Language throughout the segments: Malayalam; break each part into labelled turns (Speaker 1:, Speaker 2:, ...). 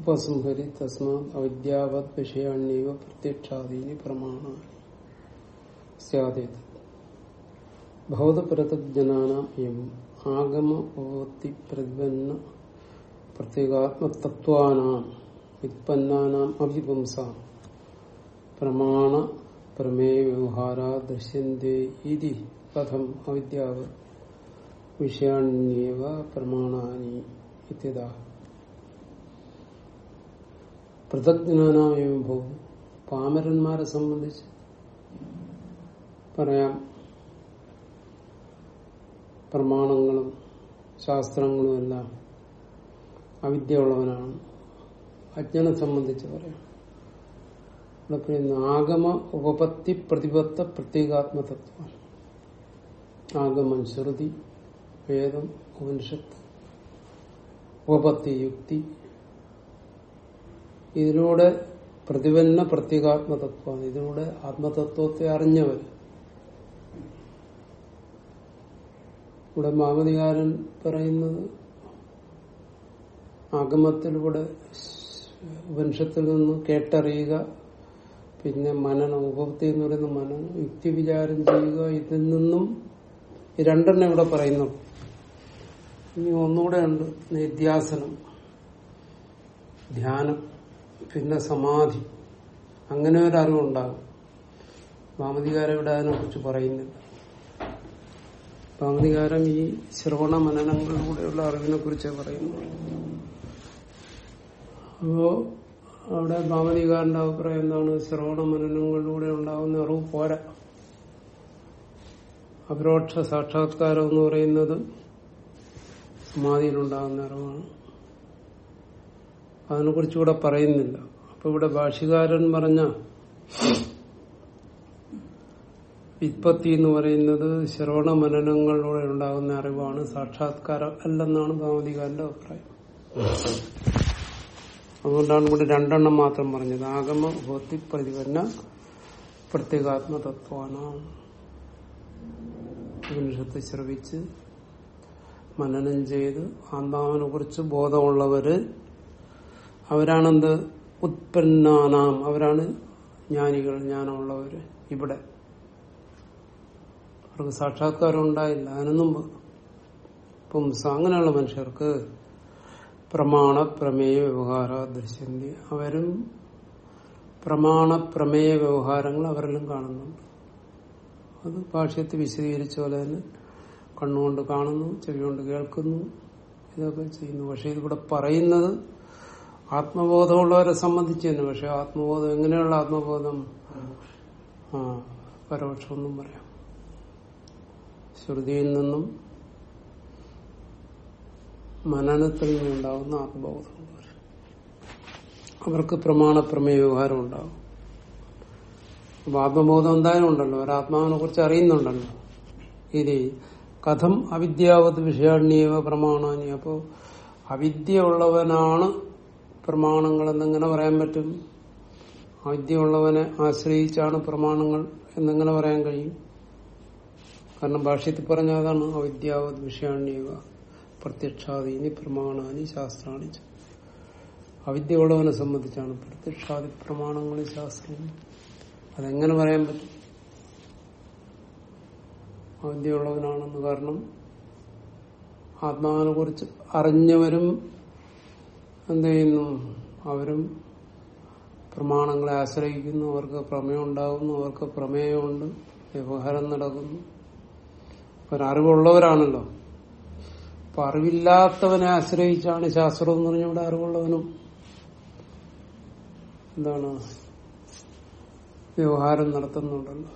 Speaker 1: ഉപസംഹരി തസ്മാത് അവിദ്യാവത് വിഷയാണ്യവ പ്രത്യക്ഷാദീനി പ്രമാണാനി സ്യാദേത്. ഭൗതപരതജ്ഞനാനാം എവം ആഗമ ഉപപത്തി പ്രതിപന്ന പ്രത്യേകാത്മതത്വാനാം വിത്പന്നാനാം അഭിപുംസാം പ്രമാണ പ്രമേയ വ്യവഹാര ദൃശ്യന്തേ ഇതി കഥം അവിദ്യാവത് വിഷയാണ്യവ പ്രമാണാനി ഇത്യതാ. പൃഥജ്ഞാനാമേവം ഭവം പാമരന്മാരെ സംബന്ധിച്ച് പറയാം. പ്രമാണങ്ങളും ശാസ്ത്രങ്ങളും എല്ലാം അവിദ്യ ഉള്ളവനാണ് അജ്ഞനെ സംബന്ധിച്ച് പറയാം. പറയുന്ന ആഗമ ഉപപത്തി പ്രതിപത്ത പ്രത്യേകാത്മതത്വം ആഗമൻ ശ്രുതി വേദം ഉപനിഷത്ത് ഉപപത്തി യുക്തി ഇതിലൂടെ പ്രതിപന്ന പ്രത്യേകാത്മതത്വമാണ്. ഇതിലൂടെ ആത്മതത്വത്തെ അറിഞ്ഞവർ. ഇവിടെ മാമതികാരൻ പറയുന്നത് ആഗമത്തിലൂടെ വംശത്തിൽ നിന്ന് കേട്ടറിയുക പിന്നെ മനനം ഉപഭോക്തി എന്ന് പറയുന്ന മനനം യുക്തി വിചാരം ചെയ്യുക ഇതിൽ നിന്നും രണ്ടെണ്ണം ഇവിടെ പറയുന്നു. ഇനി ഒന്നുകൂടെ ഉണ്ട്. നിധ്യാസനം ധ്യാനം. പിന്നെ സമാധി അങ്ങനെ ഒരു അറിവുണ്ടാകും ഭാമതികാരം ഇവിടെ അതിനെ കുറിച്ച് പറയുന്നില്ല. ഭാമതികാരം ഈ ശ്രവണ മനനങ്ങളിലൂടെയുള്ള അറിവിനെ കുറിച്ച് പറയുന്നു അപ്പോ അവിടെ ഭാമതികാരന്റെ അഭിപ്രായം എന്താണ്? ശ്രവണ മനനങ്ങളിലൂടെ ഉണ്ടാകുന്ന അറിവ് പോരാ. അപരോക്ഷ സാക്ഷാത്കാരം എന്ന് പറയുന്നത് സമാധിയിലുണ്ടാകുന്ന അറിവാണ്. അതിനെക്കുറിച്ച് ഇവിടെ പറയുന്നില്ല. അപ്പൊ ഇവിടെ ഭാഷകാരൻ പറഞ്ഞ വിത്പത്തി എന്ന് പറയുന്നത് ശ്രവണ മനനങ്ങളിലൂടെ ഉണ്ടാകുന്ന അറിവാണ്. സാക്ഷാത്കാരം അല്ലെന്നാണ് ഭാമതികാരന്റെ അഭിപ്രായം. അതുകൊണ്ടാണ് ഇവിടെ രണ്ടെണ്ണം മാത്രം പറഞ്ഞത്. ആഗമ ഭൗതി പ്രതിപന്ന പ്രത്യേകാത്മതത്വാന ഉപനിഷത്ത് ശ്രവിച്ച് മനനം ചെയ്ത് ആത്മാവിനെ കുറിച്ച് ബോധമുള്ളവര് അവരാണെന്ത്? ഉത്പന്നാനാം. അവരാണ് ജ്ഞാനികൾ ജ്ഞാനമുള്ളവര് ഇവിടെ. അവർക്ക് സാക്ഷാത്കാരം ഉണ്ടായില്ല അതിനു മുമ്പ് പുംസ അങ്ങനെയുള്ള മനുഷ്യർക്ക് പ്രമാണ പ്രമേയ വ്യവഹാര ദൃശ്യന്തി. അവരും പ്രമാണ പ്രമേയ വ്യവഹാരങ്ങൾ അവരെല്ലാം കാണുന്നുണ്ട്. അത് ഭാഷ്യത്തിൽ വിശദീകരിച്ച പോലെ തന്നെ കണ്ണുകൊണ്ട് കാണുന്നു ചെവി കൊണ്ട് കേൾക്കുന്നു ഇതൊക്കെ ചെയ്യുന്നു. പക്ഷെ ഇതിവിടെ പറയുന്നത് ആത്മബോധമുള്ളവരെ സംബന്ധിച്ച് തന്നെ പക്ഷെ ആത്മബോധം എങ്ങനെയുള്ള ആത്മബോധം? ആ പരോക്ഷമൊന്നും പറയാം. ശ്രുതിയിൽ നിന്നും മനനത്തിൽ നിന്നുണ്ടാകുന്ന ആത്മബോധം അവർക്ക് പ്രമാണ പ്രമേയ വ്യവഹാരം ഉണ്ടാവും. അപ്പൊ ആത്മബോധം എന്തായാലും ഉണ്ടല്ലോ. ഒരാത്മാവിനെ കുറിച്ച് അറിയുന്നുണ്ടല്ലോ. ഇനി കഥം അവിദ്യാവത് വിഷയാണ്യവ പ്രമാണാനി അപ്പോ അവിദ്യ ഉള്ളവനാണ് പ്രമാണങ്ങൾ എന്നെങ്ങനെ പറയാൻ പറ്റും? ആദ്യമുള്ളവനെ ആശ്രയിച്ചാണ് പ്രമാണങ്ങൾ എന്നെങ്ങനെ പറയാൻ കഴിയും? കാരണം ഭാഷ്യത്തിൽ പറഞ്ഞ അതാണ് അവിദ്യാവത് വിഷയാണ്യവ പ്രത്യക്ഷാദീനി പ്രമാണാനി ശാസ്ത്രാണി അവിദ്യ ഉള്ളവനെ സംബന്ധിച്ചാണ് പ്രത്യക്ഷാദി പ്രമാണങ്ങൾ ശാസ്ത്രം. അതെങ്ങനെ പറയാൻ പറ്റും? അവിദ്യ അവിദ്യയുള്ളവനാണെന്ന് കാരണം ആത്മാവിനെ കുറിച്ച് അറിഞ്ഞവരും എന്ത് ചെയ്യുന്നു? അവരും പ്രമാണങ്ങളെ ആശ്രയിക്കുന്നു. അവർക്ക് പ്രമേയം ഉണ്ടാകുന്നു അവർക്ക് പ്രമേയമുണ്ട്. വ്യവഹാരം നടക്കുന്നു. ഒരറിവുള്ളവരാണല്ലോ അപ്പൊ അറിവില്ലാത്തവനെ ആശ്രയിച്ചാണ് ശാസ്ത്രം എന്ന് പറഞ്ഞ ഇവിടെ അറിവുള്ളവനും. എന്താണ്? വ്യവഹാരം നടത്തുന്നുണ്ടല്ലോ.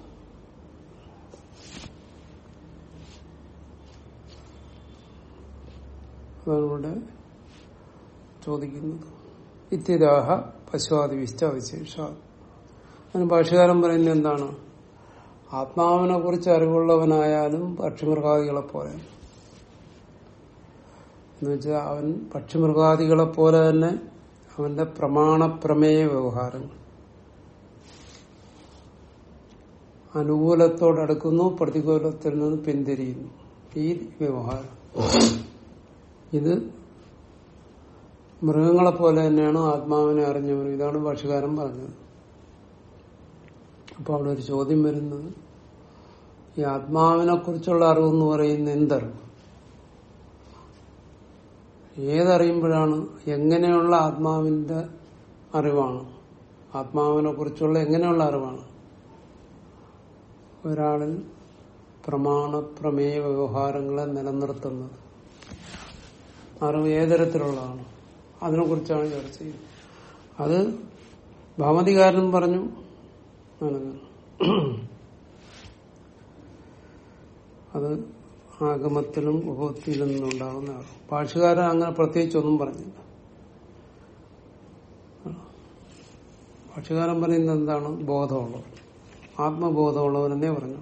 Speaker 1: അതാണ് ഇവിടെ ചോദിക്കുന്നത് ഇത്യരാഹ പശുവാദി വിശ്വാവിശേഷ അതിന് ഭാഷകാലം പറയുന്നത് എന്താണ്? ആത്മാവിനെ കുറിച്ച് അറിവുള്ളവനായാലും പക്ഷിമൃഗാദികളെ പോലെ എന്നുവെച്ചാൽ അവൻ പക്ഷിമൃഗാദികളെ പോലെ തന്നെ അവന്റെ പ്രമാണപ്രമേയ വ്യവഹാരങ്ങൾ. അനുകൂലത്തോടടുക്കുന്നു പ്രതികൂലത്തിൽ നിന്ന് പിന്തിരിയുന്നു. ഈ വ്യവഹാരം. ഇത് മൃഗങ്ങളെ പോലെ തന്നെയാണ് ആത്മാവിനെ അറിഞ്ഞവർ? ഇതാണ് ഭാഷകാരൻ പറഞ്ഞത്. അപ്പൊ അവിടെ ഒരു ചോദ്യം വരുന്നത് ഈ ആത്മാവിനെ കുറിച്ചുള്ള അറിവ് എന്ന് പറയുന്ന എന്തറിവ്? ഏതറിയുമ്പോഴാണ് എങ്ങനെയുള്ള ആത്മാവിന്റെ അറിവാണ്? ആത്മാവിനെ കുറിച്ചുള്ള എങ്ങനെയുള്ള അറിവാണ്? ഒരാളിൽ പ്രമാണ പ്രമേയ വ്യവഹാരങ്ങളെ നിലനിർത്തുന്നത്. അറിവ് ഏതരത്തിലുള്ളതാണ്? അതിനെക്കുറിച്ചാണ് ചർച്ച ചെയ്യുന്നത്. അത് ഭാമതികാരനും പറഞ്ഞു. അത് ആഗമത്തിലും ഉപത്തിലും ഉണ്ടാകുന്ന ഭാഷകാരൻ അങ്ങനെ പ്രത്യേകിച്ചൊന്നും പറഞ്ഞില്ല. ഭാഷകാരൻ പറയുന്നത് എന്താണ്? ബോധമുള്ളവർ ആത്മബോധമുള്ളവരെന്നേ പറഞ്ഞു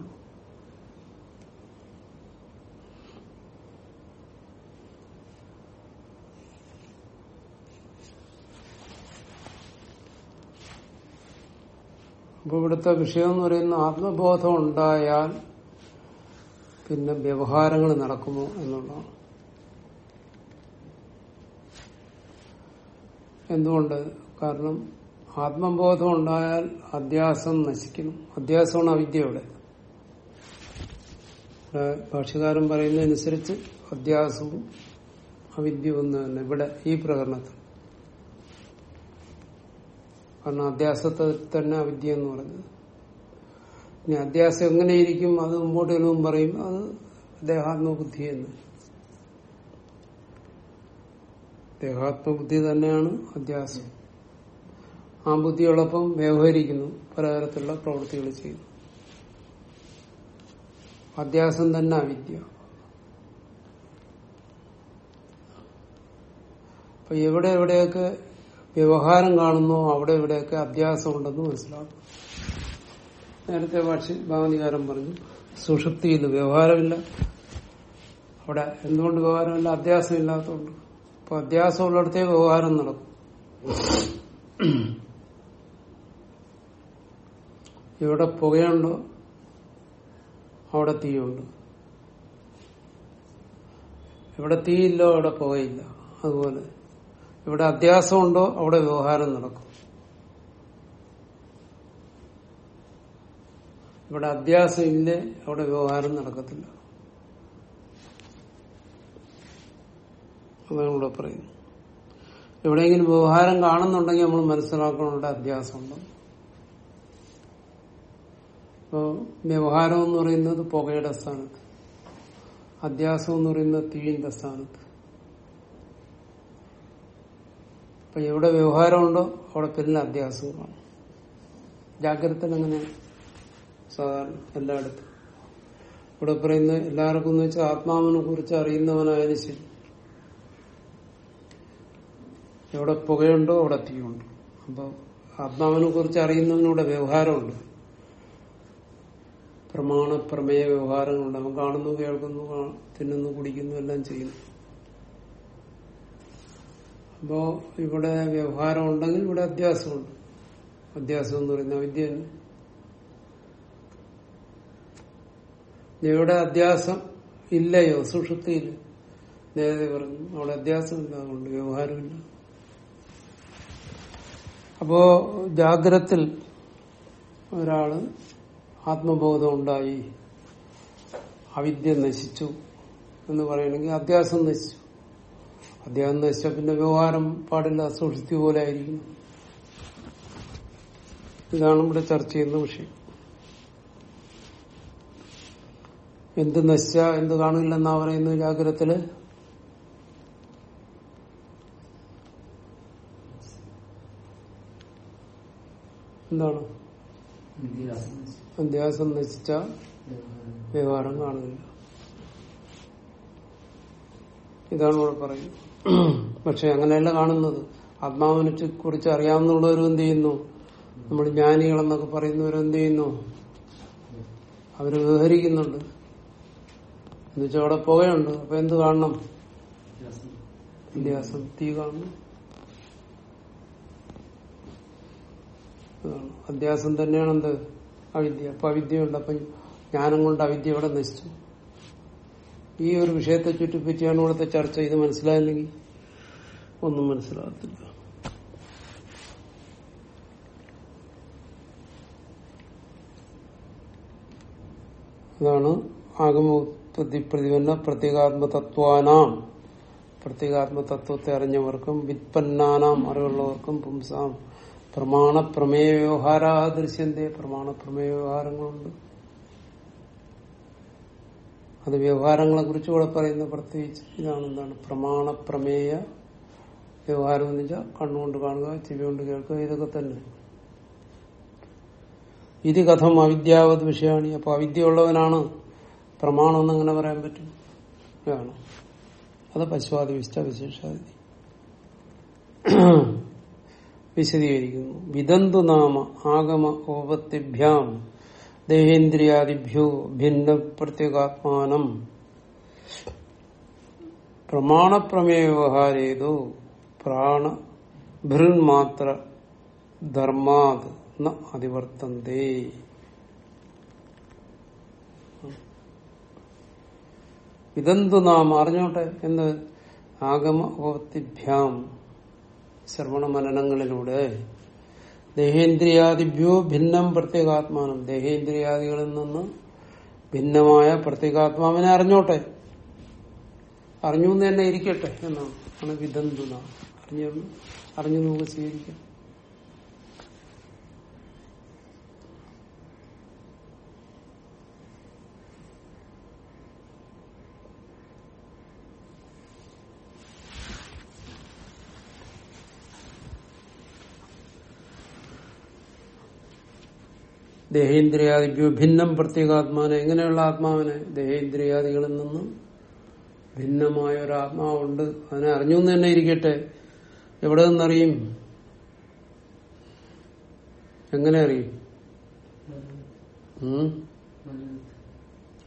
Speaker 1: അപ്പൊ ഇവിടുത്തെ വിഷയം എന്ന് പറയുന്ന ആത്മബോധം ഉണ്ടായാൽ പിന്നെ വ്യവഹാരങ്ങൾ നടക്കുമോ എന്നുള്ളതാണ്. എന്തുകൊണ്ട്? കാരണം ആത്മബോധം ഉണ്ടായാൽ അധ്യാസം നശിക്കണം. അധ്യാസമാണ് അവിദ്യയുടെ ഭാഷകാരൻ പറയുന്നതനുസരിച്ച് അധ്യാസവും അവിദ്യ ഒന്ന് തന്നെ ഇവിടെ ഈ പ്രകരണത്തിൽ. കാരണം അധ്യാസത്തെ തന്നെ അവിദ്യ എന്ന് പറഞ്ഞത് ഇനി അധ്യാസം എങ്ങനെയിരിക്കും? അത് മുമ്പോട്ട് എന്നും പറയും. അത് ദേഹാത്മബുദ്ധി എന്ന് ദേഹാത്മബുദ്ധി തന്നെയാണ് അധ്യാസം. ആ ബുദ്ധിയോടൊപ്പം വ്യവഹരിക്കുന്നു. പലതരത്തിലുള്ള പ്രവൃത്തികൾ ചെയ്യുന്നു. അധ്യാസം തന്നെ അവിദ്യ. അപ്പൊ എവിടെ എവിടെയൊക്കെ വ്യവഹാരം കാണുന്നു അവിടെ ഇവിടെയൊക്കെ അഭ്യാസം ഉണ്ടെന്ന് മനസ്സിലാക്കും നേരത്തെ ഭാഷ ഭാവനികാരം പറഞ്ഞു സുഷുപ്തിയിൽ വ്യവഹാരമില്ല. അവിടെ എന്തുകൊണ്ട് വ്യവഹാരമില്ല? അധ്യാസം ഇല്ലാത്തതുകൊണ്ട് അപ്പൊ അധ്യാസം ഉള്ളിടത്തേ വ്യവഹാരം നടക്കും. ഇവിടെ പുകയുണ്ടോ അവിടെ തീയുണ്ട്. ഇവിടെ തീയില്ലോ അവിടെ പുകയില്ല. അതുപോലെ ഇവിടെ അധ്യാസമുണ്ടോ അവിടെ വ്യവഹാരം നടക്കും. ഇവിടെ അധ്യാസം ഇല്ലേ അവിടെ വ്യവഹാരം നടക്കത്തില്ല. അതാണ് ഇവിടെ പറയുന്നത് എവിടെയെങ്കിലും വ്യവഹാരം കാണുന്നുണ്ടെങ്കിൽ നമ്മൾ മനസ്സിലാക്കണം ഇവിടെ അധ്യാസം ഉണ്ടെന്ന് അപ്പോ വ്യവഹാരം എന്ന് പറയുന്നത് പുകയുടെ സ്ഥാനത്ത്. അധ്യാസം എന്ന് പറയുന്നത് തീയിന്റെ സ്ഥാനത്ത്. അപ്പൊ എവിടെ വ്യവഹാരമുണ്ടോ അവിടെ പിന്നെ അധ്യാസം കാണും ജാഗ്രത അങ്ങനെ സാധാരണ എല്ലായിടത്തും. ഇവിടെ പറയുന്ന എല്ലാവർക്കും എന്ന് വെച്ചാൽ ആത്മാവിനെ കുറിച്ച് അറിയുന്നവനായാലും ശരി. എവിടെ പുകയുണ്ടോ അവിടെ തീയുണ്ട്. അപ്പൊ ആത്മാവിനെ കുറിച്ച് അറിയുന്നവനിവിടെ വ്യവഹാരമുണ്ട്. പ്രമാണ പ്രമേയ വ്യവഹാരങ്ങളുണ്ട്. അവൻ കാണുന്നു കേൾക്കുന്നു തിന്നുന്നു കുടിക്കുന്നു എല്ലാം ചെയ്യുന്നു. അപ്പോ ഇവിടെ വ്യവഹാരം ഉണ്ടെങ്കിൽ ഇവിടെ അധ്യാസമുണ്ട് അധ്യാസം എന്ന് പറയുന്ന വിദ്യ ഇവിടെ അധ്യാസം ഇല്ലയോ? സുഷുപ്തിയിൽ നേരത്തെ പറഞ്ഞു അവിടെ അധ്യാസമില്ല അതുകൊണ്ട് വ്യവഹാരമില്ല. അപ്പോ ജാഗ്രത്തിൽ ഒരാൾ ആത്മബോധം ഉണ്ടായി അവിദ്യ നശിച്ചു എന്ന് പറയണമെങ്കിൽ അധ്യാസം നശിച്ചു. അധ്യാസം നശിച്ച പിന്നെ വ്യവഹാരം പാടില്ല സൂക്ഷിച്ചു പോലെ ആയിരിക്കും. ഇതാണ് ഇവിടെ ചർച്ച ചെയ്യുന്ന വിഷയം. എന്ത് നശിച്ച എന്ത് കാണില്ലെന്നാ പറയുന്ന ജാഗ്രതത്തിൽ എന്താണ്? അധ്യാസം നശിച്ച വ്യവഹാരം കാണുന്നില്ല. ഇതാണ് ഇവിടെ പറയുന്നത്. പക്ഷെ അങ്ങനെയല്ല കാണുന്നത്. ആത്മാവിനെ കുറിച്ച് അറിയാവുന്നവരും എന്ത് ചെയ്യുന്നു നമ്മൾ ജ്ഞാനികളെന്നൊക്കെ പറയുന്നവരെന്ത് ചെയ്യുന്നു അവർ വ്യവഹരിക്കുന്നുണ്ട്. എന്നുവെച്ചാൽ അവിടെ പുകയുണ്ട്. അപ്പൊ എന്ത് കാണണം? ഇതിഹാസം തീ കാണണം. അധ്യാസം തന്നെയാണ് എന്ത് അവിദ്യ. അപ്പൊ അവിദ്യയുണ്ട്. അപ്പൊ ജ്ഞാനം കൊണ്ട് അവിദ്യ ഇവിടെ നശിച്ചു. ഈ ഒരു വിഷയത്തെ ചുറ്റിപ്പറ്റിയാണ് ഇവിടുത്തെ ചർച്ച. ഇത് മനസ്സിലായില്ലെങ്കിൽ ഒന്നും മനസ്സിലാകത്തില്ല. അതാണ് ആഗമോത്പത്തി പ്രതിപന്ന പ്രത്യേകാത്മതത്വാനാം. പ്രത്യേകാത്മതത്വത്തെ പ്രത്യേകാത്മ തത്വത്തെ അറിഞ്ഞവർക്കും വിത്പന്നാനാം അറിവുള്ളവർക്കും പുംസാം. പ്രമാണ പ്രമേയ വ്യവഹാര ദൃശ്യന്തേ പ്രമാണ പ്രമേയ വ്യവഹാരങ്ങളുണ്ട് അത് വ്യവഹാരങ്ങളെ കുറിച്ച് ഇവിടെ പറയുന്ന പ്രത്യേകിച്ച് ഇതാണ് എന്താണ് പ്രമാണ പ്രമേയ വ്യവഹാരം എന്ന് വെച്ചാൽ കണ്ണുകൊണ്ട് കാണുക ചെവി കൊണ്ട് കേൾക്കുക ഇതൊക്കെ തന്നെ. ഇത് കഥം അവിദ്യാവത് വിഷയമാണ്. അപ്പൊ അവിദ്യ ഉള്ളവനാണ് പ്രമാണം എന്ന് അങ്ങനെ പറയാൻ പറ്റും? ഇതാണ്. അത് പശുവാദി വിശിഷ്ട വിശേഷാദി. വിശദീകരിക്കുന്നു. വിദന്തു നാമ ആഗമ ഓപത്തിഭ്യാം ദേഹേന്ദ്രിയാദിഭ്യോ ഭിന്ന പ്രത്യേകാത്മാനം പ്രമാണപ്രമേയ വ്യവഹാരേതു പ്രാണ ഭൃന്മാത്ര ധർമാത് അതിവർത്തന്തേ. ഇതെന്തു നാം അറിഞ്ഞോട്ടെ എന്ന് ആഗമ ശ്രവണ മനനങ്ങളിലൂടെ ദേഹേന്ദ്രിയാദിഭ്യോ ഭിന്നം പ്രത്യേകാത്മാനം. ദേഹേന്ദ്രിയാദികളിൽ നിന്ന് ഭിന്നമായ പ്രത്യേകാത്മാവിനെ അറിഞ്ഞോട്ടെ. അറിഞ്ഞു തന്നെ ഇരിക്കട്ടെ എന്നാണ്. ആണ് അറിഞ്ഞു അറിഞ്ഞു നമുക്ക് സ്വീകരിക്കാം. ദേഹേന്ദ്രിയാദിഭ്യോ ഭിന്നം പ്രത്യേകാത്മാനെ എങ്ങനെയുള്ള ആത്മാവിനെ? ദേഹേന്ദ്രിയാദികളിൽ നിന്നും ഭിന്നമായ ഒരു ആത്മാവുണ്ട്. അതിനെ അറിഞ്ഞു തന്നെ ഇരിക്കട്ടെ. എവിടെ നിന്നറിയും എങ്ങനെ അറിയും?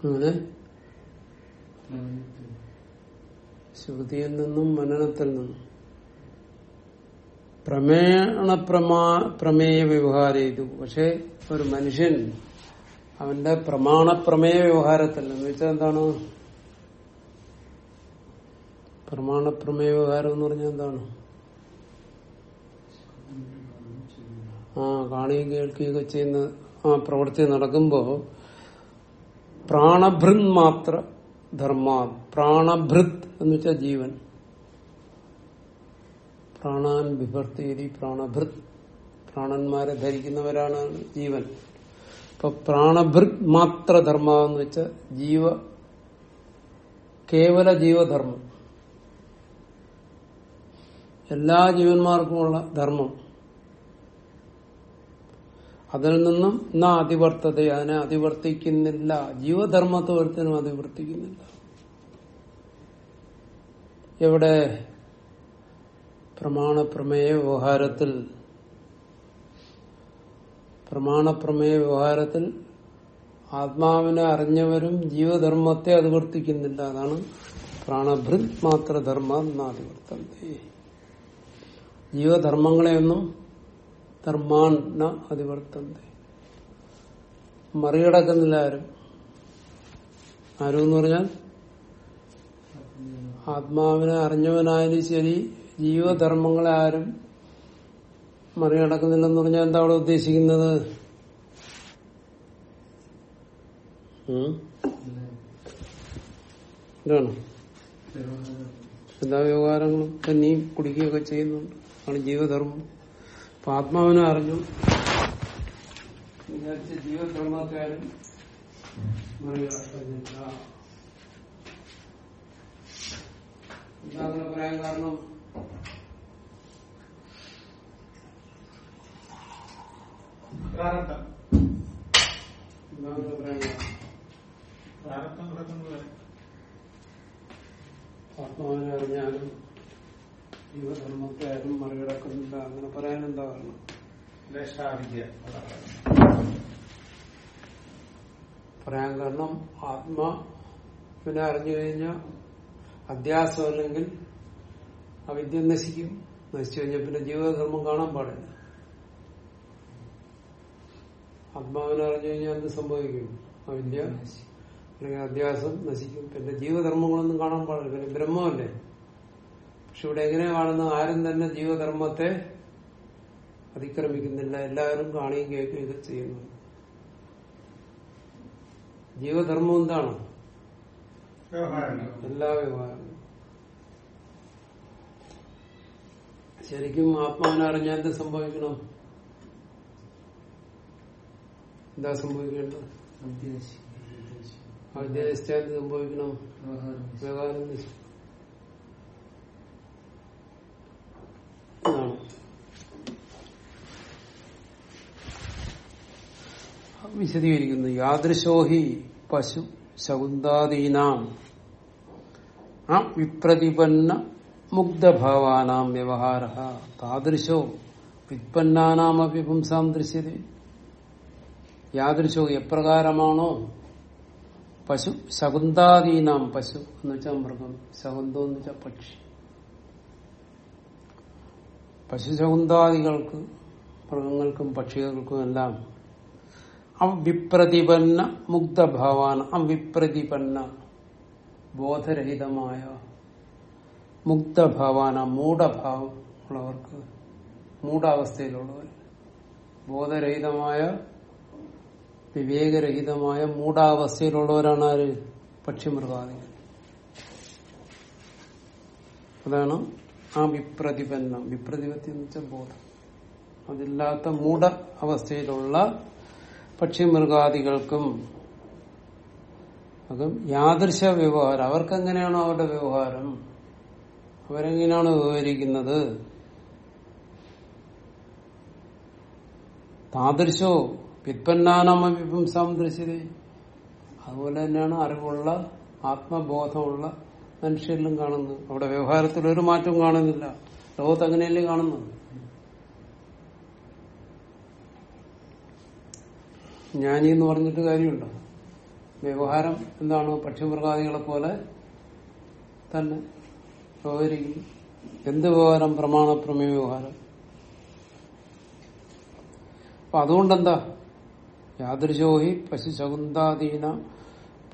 Speaker 1: അങ്ങനെ? ശ്രുതിയിൽ നിന്നും മനനത്തിൽ നിന്നും. പ്രമേണ പ്രമാ പ്രമേയ വ്യവഹാരം ചെയ്തു. പക്ഷെ ഒരു മനുഷ്യൻ അവന്റെ പ്രമാണ പ്രമേയ വ്യവഹാരത്തിൽ എന്ന് വെച്ചാൽ എന്താണ്? പ്രമാണ പ്രമേയ വ്യവഹാരം എന്ന് പറഞ്ഞാൽ എന്താണ്? ആ കാണുകയും കേൾക്കുകയൊക്കെ ചെയ്യുന്ന ആ പ്രവൃത്തി നടക്കുമ്പോ പ്രാണഭൃത് മാത്ര ധർമാ പ്രാണഭൃത് എന്ന് വെച്ചാൽ ജീവൻ. പ്രാണാൻ വിഭർത്തി പ്രാണഭൃത്. പ്രാണന്മാരെ ധരിക്കുന്നവരാണ് ജീവൻ. ഇപ്പൊ പ്രാണഭൃത് മാത്ര ധർമ്മ എന്ന് വെച്ച ജീവ കേവല ജീവധർമ്മം. എല്ലാ ജീവന്മാർക്കുമുള്ള ധർമ്മം. അതിൽ നിന്നും നാ അതിവർത്തത അതിനെ അതിവർത്തിക്കുന്നില്ല. ജീവധർമ്മത്തെ ഒരുത്തിനും അതിവർത്തിക്കുന്നില്ല. എവിടെ പ്രമാണപ്രമേയ വ്യവഹാരത്തിൽ പ്രമാണപ്രമേയ വ്യവഹാരത്തിൽ ആത്മാവിനെ അറിഞ്ഞവരും ജീവധർമ്മത്തെ അതിവർത്തിക്കുന്നില്ല അതാണ് പ്രാണഭൃത് മാത്ര ധർമ്മ ജീവധർമ്മങ്ങളെയൊന്നും ധർമാൻ ന അതിവർത്തന്തി മറികടക്കുന്നില്ല ആരും. ആരും എന്ന് പറഞ്ഞാൽ? ആത്മാവിനെ അറിഞ്ഞവനായാലും ശരി ജീവധർമ്മങ്ങളെ ആരും മറികടക്കുന്നില്ലെന്ന് പറഞ്ഞാൽ എന്താ അവിടെ ഉദ്ദേശിക്കുന്നത്? ഇതാണ്. എല്ലാ വ്യവഹാരങ്ങളും തന്നെയും കുടിക്കുകയൊക്കെ ചെയ്യുന്നുണ്ട്. ആണ് ജീവധർമ്മം. അപ്പൊ ആത്മാവിനെ അറിഞ്ഞു വിചാരിച്ച ജീവധർമ്മക്കാരും മറികടക്കുന്നില്ല. പറയാൻ കാരണം?
Speaker 2: പ്രാരബ്ധം. പ്രാരബ്ധം. കിടക്കുന്നത്
Speaker 1: ആത്മാവിനെ അറിഞ്ഞാലും ജീവധർമ്മത്തെ ആരും മറികടക്കുന്നില്ല. അങ്ങനെ പറയാൻ എന്താ കാരണം?
Speaker 2: ദേശാവിദ്യ.
Speaker 1: പറയാൻ കാരണം ആത്മാവിനെ അറിഞ്ഞു കഴിഞ്ഞാൽ അധ്യാസം അല്ലെങ്കിൽ അവിദ്യ നശിക്കും. നശിച്ചു കഴിഞ്ഞാൽ പിന്നെ ജീവധർമ്മം കാണാൻ പാടില്ല. ആത്മാവിനെ അറിഞ്ഞു കഴിഞ്ഞാൽ എന്ത് സംഭവിക്കും? അവിദ്യ അല്ലെങ്കിൽ അധ്യാസം നശിക്കും. പിന്നെ ജീവധർമ്മങ്ങളൊന്നും കാണാൻ പാടില്ല. പിന്നെ ബ്രഹ്മമല്ലേ? പക്ഷെ ഇവിടെ എങ്ങനെ കാണുന്ന ആരും തന്നെ ജീവധർമ്മത്തെ അതിക്രമിക്കുന്നില്ല. എല്ലാവരും കാണുകയും കേൾക്കുകയും ഇത് ചെയ്യുന്നു. ജീവധർമ്മം എന്താണ്? എല്ലാ വ്യവഹാരം ശരിക്കും ആത്മാവിനെ അറിഞ്ഞാൽ എന്ത് സംഭവിക്കണം? എന്താ സംഭവിക്കേണ്ടത്? അവിദ്യാശിച്ചാൽ സംഭവിക്കണം? വ്യവഹാരം വിശദീകരിക്കുന്നു. യാദൃശോഹി പശു ശകുന്താദീനാം. ആ വിപ്രതിപന്ന മുഗ്ധഭാവാനാം വ്യവഹാര താദൃശോ വിത്പന്നാനാമപി പുംസാം ദൃശ്യത. യാദൃശോ എപ്രകാരമാണോ പശു? ശകുന്താദീനാം പശു എന്ന് വെച്ചാൽ മൃഗം. ശകുന്തം എന്ന് വെച്ചാൽ പക്ഷി. പശു ശകുന്താദികൾക്ക് മൃഗങ്ങൾക്കും പക്ഷികൾക്കും എല്ലാം അവിപ്രതിപന്ന മുഗ്ധഭാവാന അവിപ്രതിപന്ന ബോധരഹിതമായ മുഗ്ധഭാവാന മൂഢഭാവം ഉള്ളവർക്ക് മൂഢാവസ്ഥയിലുള്ളവർ ബോധരഹിതമായ വിവേകരഹിതമായ മൂടാവസ്ഥയിലുള്ളവരാണ് ആര് പക്ഷിമൃഗാദികൾ. അതാണ് ആ വിപ്രതിപന്നം വിപ്രതിപത്തി എന്ന് വെച്ചാൽ ബോധം. അതില്ലാത്ത മൂട അവസ്ഥയിലുള്ള പക്ഷിമൃഗാദികൾക്കും അതും യാദൃശ വ്യവഹാരം. അവർക്കെങ്ങനെയാണോ അവരുടെ വ്യവഹാരം? അവരെങ്ങനെയാണ് വ്യവഹരിക്കുന്നത് താദൃശോ വിത്പന്നാനാമവിപംസാം ദൃശ്യതേ അതുപോലെ തന്നെയാണ് അറിവുള്ള ആത്മബോധമുള്ള മനുഷ്യരിലും കാണുന്നത്. അവിടെ വ്യവഹാരത്തിൽ ഒരു മാറ്റവും കാണുന്നില്ല. ലോകത്ത് അങ്ങനെയല്ലേ കാണുന്നത്? ജ്ഞാനി എന്ന് പറഞ്ഞിട്ട് കാര്യമുണ്ടോ? വ്യവഹാരം എന്താണ്? പക്ഷിമൃഗാദികളെ പോലെ തന്നെ വ്യവഹരിക്കും എന്ത് വ്യവഹാരം? പ്രമാണപ്രമേയ വ്യവഹാരം. അപ്പൊ അതുകൊണ്ടെന്താ? യാദൃശോഹി പശുശകുന്താദീന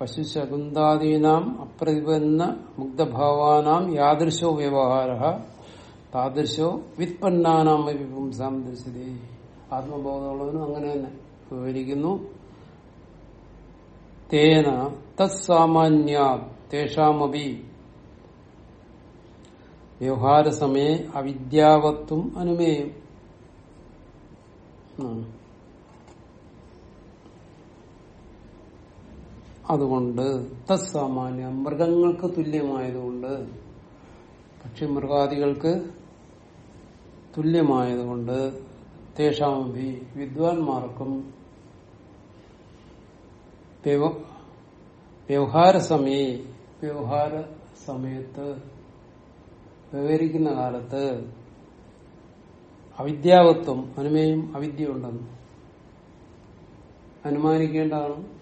Speaker 1: പശുശകുന്താദീനാം അപ്രതിപന്ന മുഗ്ധഭാവാനാം യാദൃശോ വ്യവഹാര താദൃശോ വിത്പന്നാനാം വിപുംസാം ദൃശ്യതേ ആത്മബോധമുള്ളവനും അങ്ങനെ തന്നെ വിവരിക്കുന്നു. തേന തത്സാമാന്യ തേഷാമപി. വ്യവഹാരസമയെ അവിദ്യാവത്വം അനുമേയം. അതുകൊണ്ട് തസ്സാമാന്യ മൃഗങ്ങൾക്ക് തുല്യമായതുകൊണ്ട് പക്ഷി മൃഗാദികൾക്ക് തുല്യമായതുകൊണ്ട് തേഷാമഭി വിദ്വാൻമാർക്കും വ്യവ- വ്യവഹാര സമയ വ്യവഹാര സമയത്ത് വിവരിക്കുന്ന കാലത്ത് അവിദ്യാവത്വം അനുമേയും അവിദ്യ ഉണ്ടെന്ന് അനുമാനിക്കേണ്ടതാണ്.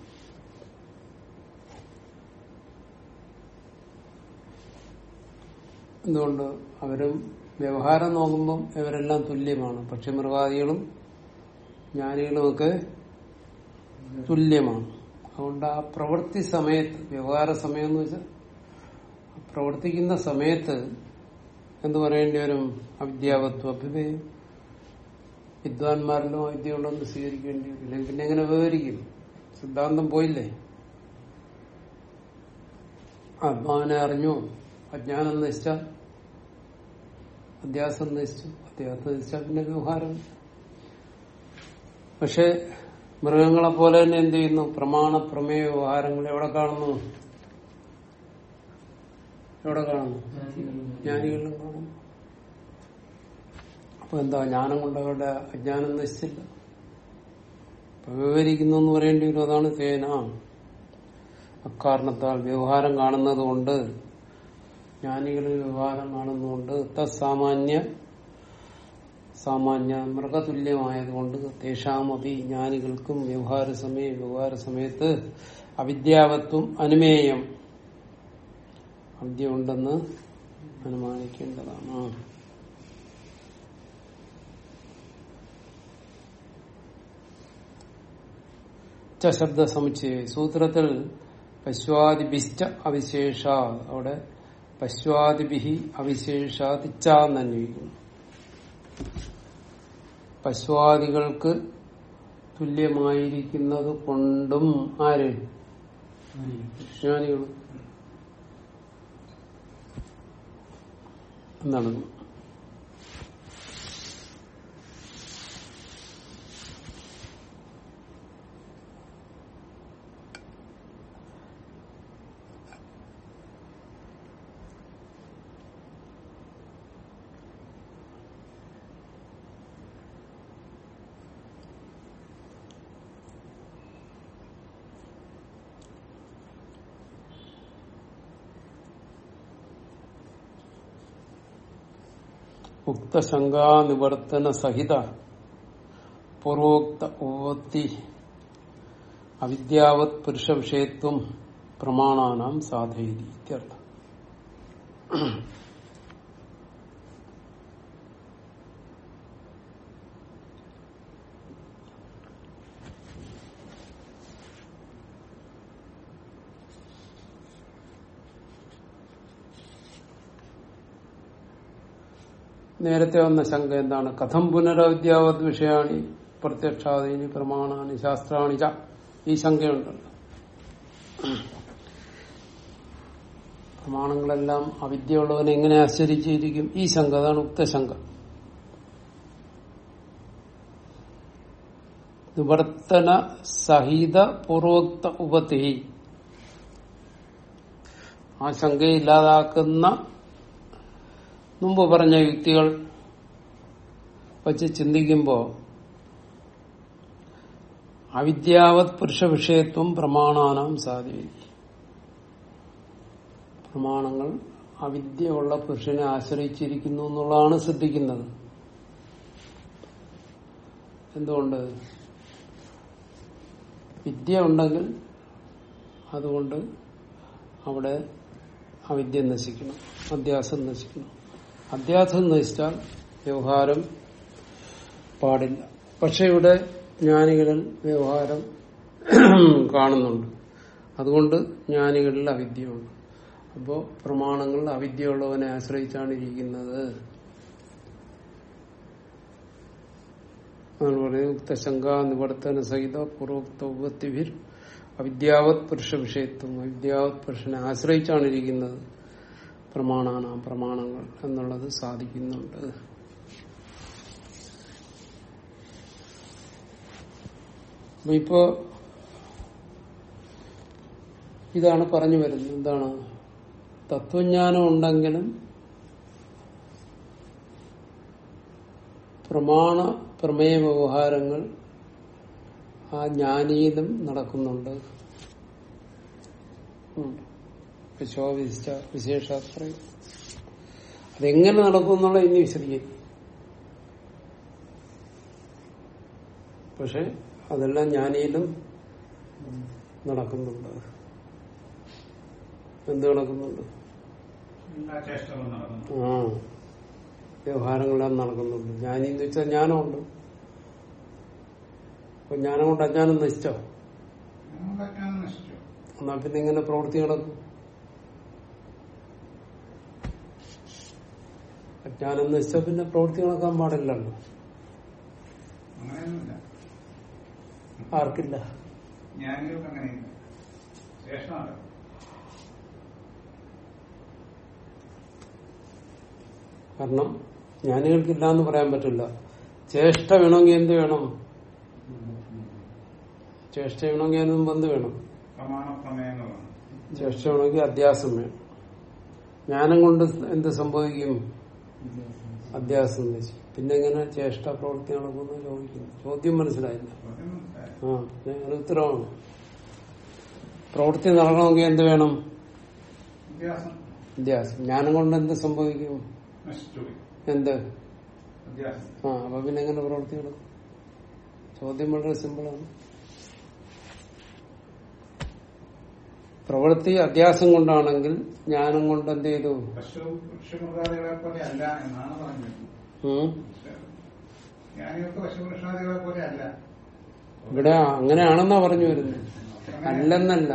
Speaker 1: എന്തുകൊണ്ട്? അവരും വ്യവഹാരം നോക്കുമ്പം ഇവരെല്ലാം തുല്യമാണ്. പക്ഷെ മൃഗാദികളും ജ്ഞാനികളുമൊക്കെ തുല്യമാണ്. അതുകൊണ്ട് ആ പ്രവൃത്തി സമയത്ത് വ്യവഹാര സമയം എന്ന് വെച്ചാൽ പ്രവർത്തിക്കുന്ന സമയത്ത് എന്ത് പറയേണ്ടി വരും? അവിദ്യാവത്വ അഭ്യുദയം. വിദ്വാൻമാരിലും അവിദ്യ ഉണ്ടെന്ന് സ്വീകരിക്കേണ്ടി വരും. ഇല്ലെങ്കിൽ പിന്നെ എങ്ങനെ വിവരിക്കും? സിദ്ധാന്തം പോയില്ലേ? ആത്മാവിനെ അറിഞ്ഞു? അജ്ഞാനം നശിച്ച അധ്യാസം നശിച്ചു അധ്യാസം നശിച്ച പിന്നെ വ്യവഹാരം. പക്ഷെ മൃഗങ്ങളെ പോലെ തന്നെ എന്ത് ചെയ്യുന്നു? പ്രമാണ പ്രമേയ വ്യവഹാരങ്ങൾ എവിടെ കാണുന്നു? എവിടെ കാണുന്നു? ജ്ഞാനികളിലും കാണുന്നു. അപ്പൊ എന്താ ജ്ഞാനം കൊണ്ട് അവരുടെ അജ്ഞാനം നശിച്ചില്ല. വിവരിക്കുന്നു എന്ന് പറയേണ്ടി വരും അതാണ് സേന. അക്കാരണത്താൽ വ്യവഹാരം കാണുന്നത് കൊണ്ട് ജ്ഞാനികളിൽ വ്യവഹാരം കാണുന്നുണ്ട് തസാമാന്യ സാമാന്യ മൃഗതുല്യമായതുകൊണ്ട് തേഷാമതി ജ്ഞാനികൾക്കും വ്യവഹാര സമയം വ്യവഹാര സമയത്ത് അവിദ്യാവത്വം അനുമേയം അവിദ്യ ഉണ്ടെന്ന് അനുമാനിക്കേണ്ടതാണ്. ശബ്ദ സമുച്ചയ സൂത്രത്തിൽ പശ്വാദിബിസ്റ്റ അവിശേഷ. അവിടെ പശ്വാദിഭി അവിശേഷാതിച്ചാന്ന് അന്വയിക്കുന്നു പശ്വാദികൾക്ക് തുല്യമായിരിക്കുന്നത് കൊണ്ടും ആര്? ജ്ഞാനികൾ എന്താണ് ഉക്തശങ്കാ നിവർത്തന സഹിത പൂർവോക്ത ഉപത്തി അവിദ്യാവത് പുരുഷ വിഷയത്വം പ്രമാണാനാം സാധയതി ഇത്യർത്ഥം. നേരത്തെ വന്ന ശങ്ക എന്താണ്? കഥം പുനരവിദ്യാവത് വിഷയാണി പ്രത്യക്ഷാദീനി പ്രമാണാനി ശാസ്ത്രാണി ച. ഈ ശങ്കയുണ്ടല്ലോ. പ്രമാണങ്ങളെല്ലാം അവിദ്യയുള്ളവനെ എങ്ങനെ ആശ്ചര്യിച്ചിരിക്കും ഈ ശങ്ക അതാണ് ഉക്തശങ്ക നിവർത്തന സഹിത പൂർവോക്ത ഉപത്തി ആ ശങ്കയെ ഇല്ലാതാക്കുന്ന മുമ്പ് പറഞ്ഞ യുക്തികൾ വച്ച് ചിന്തിക്കുമ്പോൾ അവിദ്യാവത് പുരുഷ വിഷയത്വം പ്രമാണാനാം സാധ്യത പ്രമാണങ്ങൾ അവിദ്യയുള്ള പുരുഷനെ ആശ്രയിച്ചിരിക്കുന്നു എന്നുള്ളതാണ് ശ്രദ്ധിക്കുന്നത്. എന്തുകൊണ്ട്? വിദ്യ ഉണ്ടെങ്കിൽ അതുകൊണ്ട് അവിടെ അവിദ്യ നശിക്കണം അധ്യാസം നശിക്കണം. അധ്യാസം നശിച്ചാൽ വ്യവഹാരം പാടില്ല. പക്ഷെ ഇവിടെ ജ്ഞാനികളിൽ വ്യവഹാരം കാണുന്നുണ്ട്. അതുകൊണ്ട് ജ്ഞാനികളിൽ അവിദ്യയുണ്ട്. അപ്പോ പ്രമാണങ്ങൾ അവിദ്യയുള്ളവനെ ആശ്രയിച്ചാണ് ഇരിക്കുന്നത്. അതാണ് ഉക്തശങ്ക നിവർത്തന സഹിത പൂർവോക്ത ഉപത്തിഭിർ അവിദ്യാവത് പുരുഷ വിഷയത്വം. അവിദ്യാവത് പുരുഷനെ ആശ്രയിച്ചാണ് ഇരിക്കുന്നത്. പ്രമാണാണ് പ്രമാണങ്ങൾ എന്നുള്ളത് സാധിക്കുന്നുണ്ട്. ഇപ്പോ ഇതാണ് പറഞ്ഞു വരുന്നത്. എന്താണ്? തത്വജ്ഞാനം ഉണ്ടെങ്കിലും പ്രമാണ പ്രമേയ വ്യവഹാരങ്ങൾ ആ ജ്ഞാനീതം നടക്കുന്നുണ്ട്. വിശ്വാസിച്ച വിശേഷാത്ര അതെങ്ങനെ നടക്കും എന്നുള്ള ഇനി വിശദീകരിക്കും. പക്ഷെ അതെല്ലാം ജ്ഞാനിയിലും നടക്കുന്നുണ്ട്. എന്ത് നടക്കുന്നുണ്ട്? ആ. വ്യവഹാരങ്ങളെല്ലാം നടക്കുന്നുണ്ട്. ജ്ഞാനി എന്ന് വെച്ചാൽ ജ്ഞാനമുണ്ട്. അപ്പൊ ജ്ഞാനം കൊണ്ട് അജ്ഞാനം നശിച്ചു. എന്നാ പിന്നെ ഇങ്ങനെ പ്രവൃത്തി നടക്കും അജ്ഞാനം എന്ന് വെച്ചാൽ പിന്നെ പ്രവൃത്തി നടക്കാൻ പാടില്ലല്ലോ ആർക്കില്ല. കാരണം ജ്ഞാനികൾക്കില്ല എന്ന് പറയാൻ പറ്റില്ല. ചേഷ്ട വേണമെങ്കിൽ എന്ത് വേണം? ചേഷ്ട വേണമെങ്കിൽ അതിന് മുമ്പ് എന്ത് വേണം? ചേഷ്ട വേണമെങ്കിൽ അധ്യാസം വേണം. ജ്ഞാനം കൊണ്ട് എന്ത് സംഭവിക്കും? അധ്യാസം നശിക്കും പിന്നെ എങ്ങനെ ചേഷ്ട പ്രവൃത്തി നടക്കുന്നു ചോദിക്കുന്നു. ചോദ്യം മനസ്സിലായില്ല. ആ പിന്നെ ഒരു ഉത്തരവാണ്. പ്രവൃത്തി നടക്കണമെങ്കിൽ എന്ത് വേണം?
Speaker 2: അധ്യാസം
Speaker 1: ജ്ഞാനം കൊണ്ട് എന്ത് സംഭവിക്കും? എന്ത്? ആ അപ്പൊ പിന്നെ എങ്ങനെ പ്രവൃത്തി നടക്കും? ചോദ്യം വളരെ സിമ്പിളാണ് പ്രവൃത്തി അധ്യാസം കൊണ്ടാണെങ്കിൽ ജ്ഞാനം കൊണ്ട് എന്ത് ചെയ്തു? ഇവിടെ അങ്ങനെയാണെന്നാ പറഞ്ഞു വരുന്നത്. അല്ലെന്നല്ല.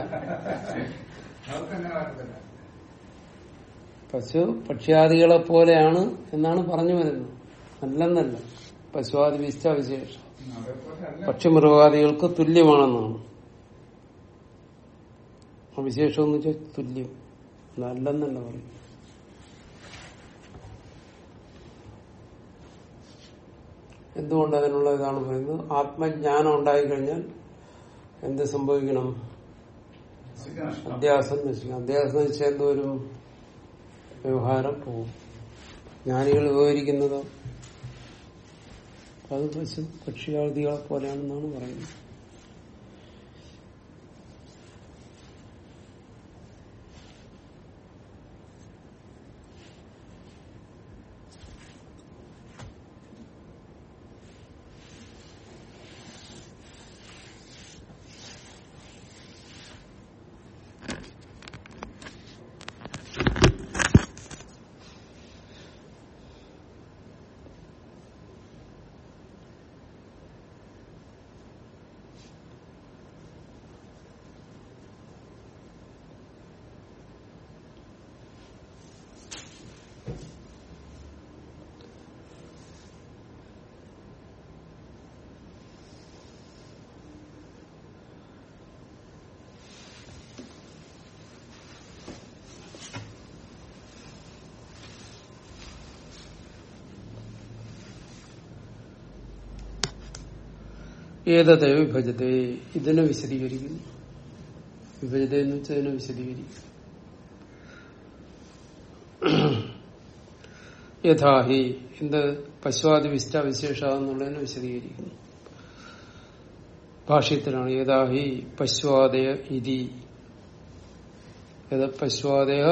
Speaker 1: പശു പക്ഷ്യാദികളെ പോലെയാണ് എന്നാണ് പറഞ്ഞു വരുന്നത്. അല്ലെന്നല്ല. പശുവാദി വിശിഷ്ട വിശേഷം. പക്ഷിമൃഗാദികൾക്ക് തുല്യമാണെന്നാണ്. വിശേഷം എന്ന് വെച്ചാൽ തുല്യം. നല്ലെന്നല്ല പറയും എന്തുകൊണ്ട് അതിനുള്ള ഇതാണ് പറയുന്നത്? ആത്മജ്ഞാനം ഉണ്ടായിക്കഴിഞ്ഞാൽ എന്ത് സംഭവിക്കണം. അധ്യാസം നശിക്കണം അധ്യാസം നശിച്ചാൽ എന്തോരും വ്യവഹാരം പോവും. ജ്ഞാനികൾ വിവരിക്കുന്നത് അത് പശു പക്ഷിയാദികളെ പോലെയാണെന്നാണ് പറയുന്നത്. ഏതത്തെ വിഭജത്തെ. ഇതിനെ വിശദീകരിക്കുന്നു. വിഭജത എന്ന് വെച്ചാൽ ഇതിനെ വിശദീകരിക്കും യഥാഹി എന്ത്? പശ്വാദി വിശിഷ്ട വിശേഷ എന്നുള്ളതിനെ വിശദീകരിക്കുന്നു. ഭാഷ്യത്തിലാണ് യഥാഹി പശ്വാദയ ഇതി. പശുവാദയ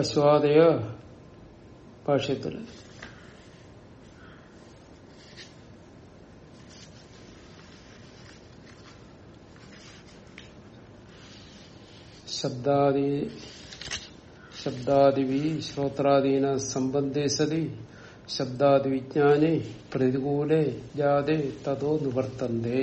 Speaker 1: പശുവാദയ ഭാഷ്യത്തിൽ ശബ്ദാദി ശബ്ദാദിവി ശ്രോത്രാദീന സംബന്ധേ സതി ശബ്ദാദി വിജ്ഞാനെ പ്രതികൂലെ ജാതെ തതോ നിവർത്തന്തേ.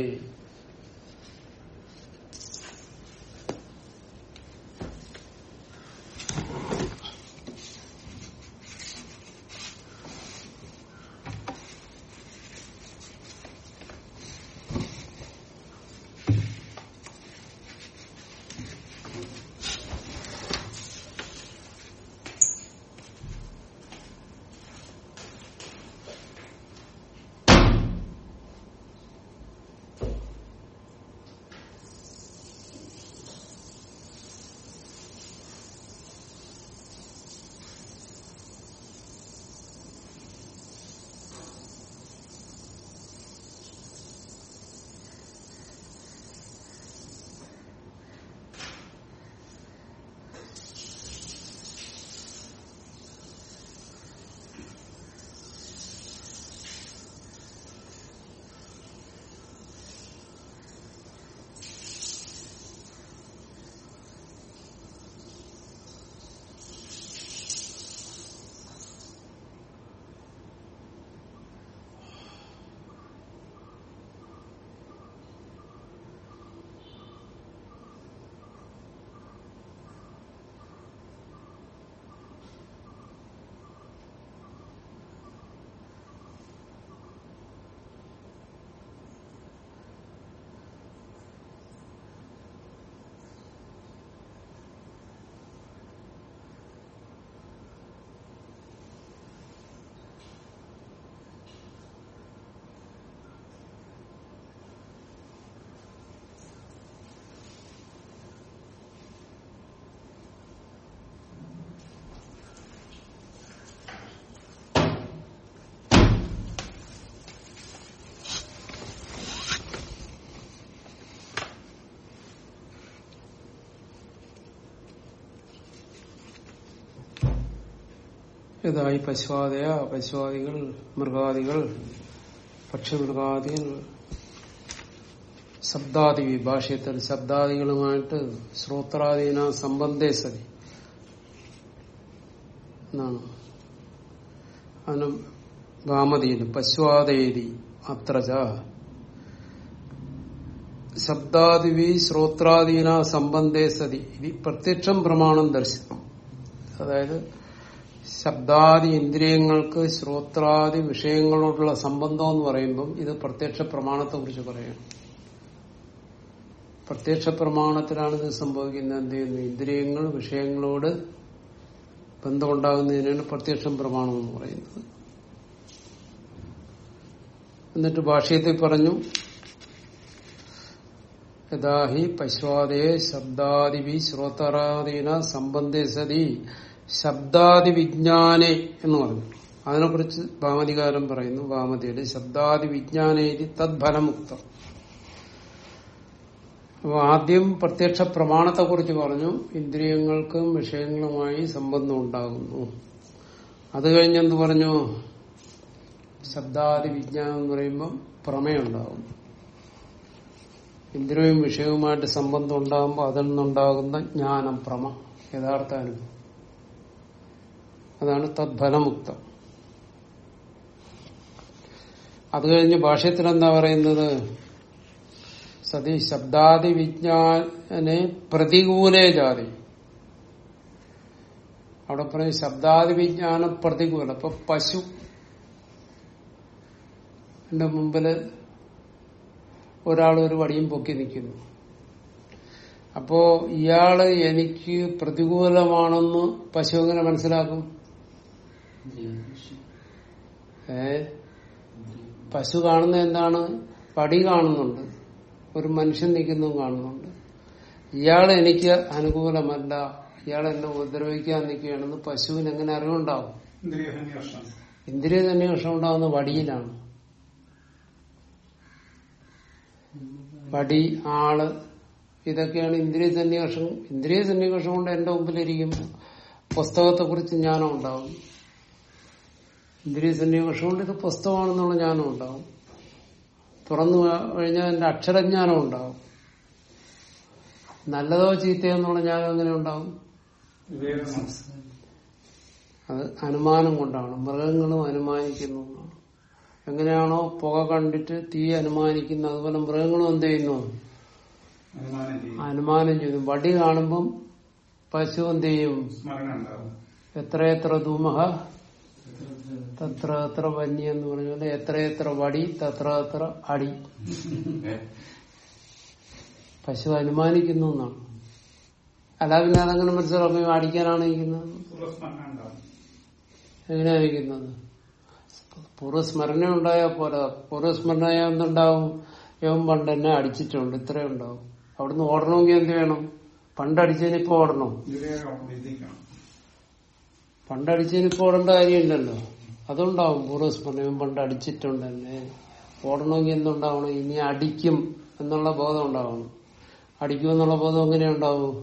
Speaker 1: ഇതായി പശുവാദയ പശുവാദികൾ മൃഗാദികൾ പക്ഷിമൃഗാദികൾ ശബ്ദാദി വിഭാഷയത്തിൽ ശബ്ദാദികളുമായിട്ട് ശ്രോത്രാദീന സംബന്ധേ സതി. എന്നാണ്. അതിന് ഭാമതിയിൽ പശുവാദേരി അത്രച ശബ്ദാദിവി ശ്രോത്രാദീന സംബന്ധേ സതി. ഇത് പ്രത്യക്ഷം പ്രമാണം ദർശിക്കും. അതായത് ശബ്ദാദി ഇന്ദ്രിയങ്ങൾക്ക് ശ്രോത്രാദി വിഷയങ്ങളോടുള്ള സംബന്ധം എന്ന് പറയുമ്പം ഇത് പ്രത്യക്ഷ പ്രമാണത്തെ കുറിച്ച് പറയണം. പ്രത്യക്ഷ പ്രമാണത്തിലാണ് ഇത് സംഭവിക്കുന്നത്. എന്ത് ചെയ്യുന്നു? ഇന്ദ്രിയങ്ങൾ വിഷയങ്ങളോട് ബന്ധമുണ്ടാകുന്നതിനാണ് പ്രത്യക്ഷം പ്രമാണം എന്ന് പറയുന്നത്. എന്നിട്ട് ഭാഷയത്തിൽ പറഞ്ഞു യഥാഹി പശ്വാദേ ശബ്ദാദിവി ശ്രോതറാദീന സംബന്ധേ സതി ശബ്ദാദി വിജ്ഞാനെ എന്ന് പറഞ്ഞു. അതിനെക്കുറിച്ച് ഭാമതികാരം പറയുന്നു. ഭാമതിയുടെ ശബ്ദാദി വിജ്ഞാനേരി തദ്ഫലമുക്തം. അപ്പൊ ആദ്യം പ്രത്യക്ഷ പ്രമാണത്തെ കുറിച്ച് പറഞ്ഞു. ഇന്ദ്രിയങ്ങൾക്കും വിഷയങ്ങളുമായി സംബന്ധം ഉണ്ടാകുന്നു. അത് കഴിഞ്ഞ് എന്ത് പറഞ്ഞു? ശബ്ദാദി വിജ്ഞാനം എന്ന് പറയുമ്പോൾ പ്രമേയം ഉണ്ടാകും. ഇന്ദ്രിയവും വിഷയവുമായിട്ട് സംബന്ധം ഉണ്ടാകുമ്പോൾ അതിൽ നിന്നുണ്ടാകുന്ന ജ്ഞാനം പ്രമ യഥാർത്ഥ അനുഭവം. അതാണ് തദ്ഫലമുക്തം. അത് കഴിഞ്ഞ് ഭാഷ്യത്തിൽ എന്താ പറയുന്നത്? സതി ശബ്ദാദി വിജ്ഞാനെ പ്രതികൂലേ ജാതി. അവിടെ പറയും ശബ്ദാദി വിജ്ഞാനം പ്രതികൂലം. അപ്പൊ പശു എന്റെ മുമ്പിൽ ഒരാൾ ഒരു വടിയും പൊക്കി നിൽക്കുന്നു അപ്പോ ഇയാൾ എനിക്ക് പ്രതികൂലമാണെന്ന് പശു എങ്ങനെ മനസ്സിലാക്കും? ഏ? പശു കാണുന്ന എന്താണ്? പടി കാണുന്നുണ്ട്. ഒരു മനുഷ്യൻ നിൽക്കുന്നതും കാണുന്നുണ്ട്. ഇയാൾ എനിക്ക് അനുകൂലമല്ല. ഇയാൾ എന്നെ ഉപദ്രവിക്കാൻ നിൽക്കുകയാണെന്ന് പശുവിന് എങ്ങനെ അറിവുണ്ടാവും?
Speaker 2: ഇന്ദ്രിയ
Speaker 1: സന്നിവേഷം ഉണ്ടാകുന്ന വടിയിലാണ്. വടി ആൾ ഇതൊക്കെയാണ് ഇന്ദ്രിയ സന്നിവേഷം ഇന്ദ്രിയ സന്നിവേഷം കൊണ്ട് എന്റെ മുമ്പിലിരിക്കും. പുസ്തകത്തെ കുറിച്ച് ജ്ഞാനം ഉണ്ടാവും ഇന്ദ്രിയ സന്നിവേഷം കൊണ്ട് ഇത് പുസ്തകമാണെന്നുള്ള ജ്ഞാനം ഉണ്ടാവും തുറന്നു കഴിഞ്ഞാൽ എന്റെ അക്ഷരജ്ഞാനം ഉണ്ടാവും നല്ലതോ ചീത്തയോ എന്നുള്ള ജ്ഞാനം എങ്ങനെ ഉണ്ടാവും? അത് അനുമാനം കൊണ്ടാണ്. മൃഗങ്ങളും അനുമാനിക്കുന്നു എങ്ങനെയാണോ പുക കണ്ടിട്ട് തീ അനുമാനിക്കുന്നത് അതുപോലെ മൃഗങ്ങളും എന്ത് ചെയ്യുന്നു?
Speaker 2: അനുമാനം ചെയ്യും
Speaker 1: ചെയ്യുന്നു വടി കാണുമ്പം പശു എന്ത് ചെയ്യും? എത്രയെത്ര ധൂമഹ? തത്ര എത്ര വന്യ എന്ന് പറഞ്ഞാൽ എത്രയെത്ര വടി തത്ര എത്ര അടി. പശു അനുമാനിക്കുന്നു എന്നാണ്. അല്ലാ പിന്നെ അതങ്ങനെ മനസ്സിലാക്കും അടിക്കാനാണ് ഇരിക്കുന്നത്.
Speaker 2: പൂർവസ്മരണ ഉണ്ടാവും
Speaker 1: എങ്ങനെയാ ഇരിക്കുന്നത്? പൂർവസ്മരണ ഉണ്ടായാൽ പോരാ. പൂർവസ്മരണ എന്തുണ്ടാവും യവൻ പണ്ട് എന്നെ അടിച്ചിട്ടുണ്ട്. ഇത്രേ ഉണ്ടാവും. അവിടുന്ന് ഓടണമെങ്കിൽ എന്ത് വേണം? പണ്ടടിച്ചതിന് ഇപ്പൊ ഓടണം. പണ്ടടിച്ചതിന് ഇപ്പൊ ഓടേണ്ട കാര്യമില്ലല്ലോ. അതുണ്ടാവും. പൂർവസ്മരണയും പണ്ട് അടിച്ചിട്ടുണ്ട് എന്നെ ഓടണമെങ്കിൽ എന്തുണ്ടാവണം? ഇനി അടിക്കും എന്നുള്ള ബോധം ഉണ്ടാവണം. അടിക്കും എന്നുള്ള ബോധം എങ്ങനെ ഉണ്ടാവും?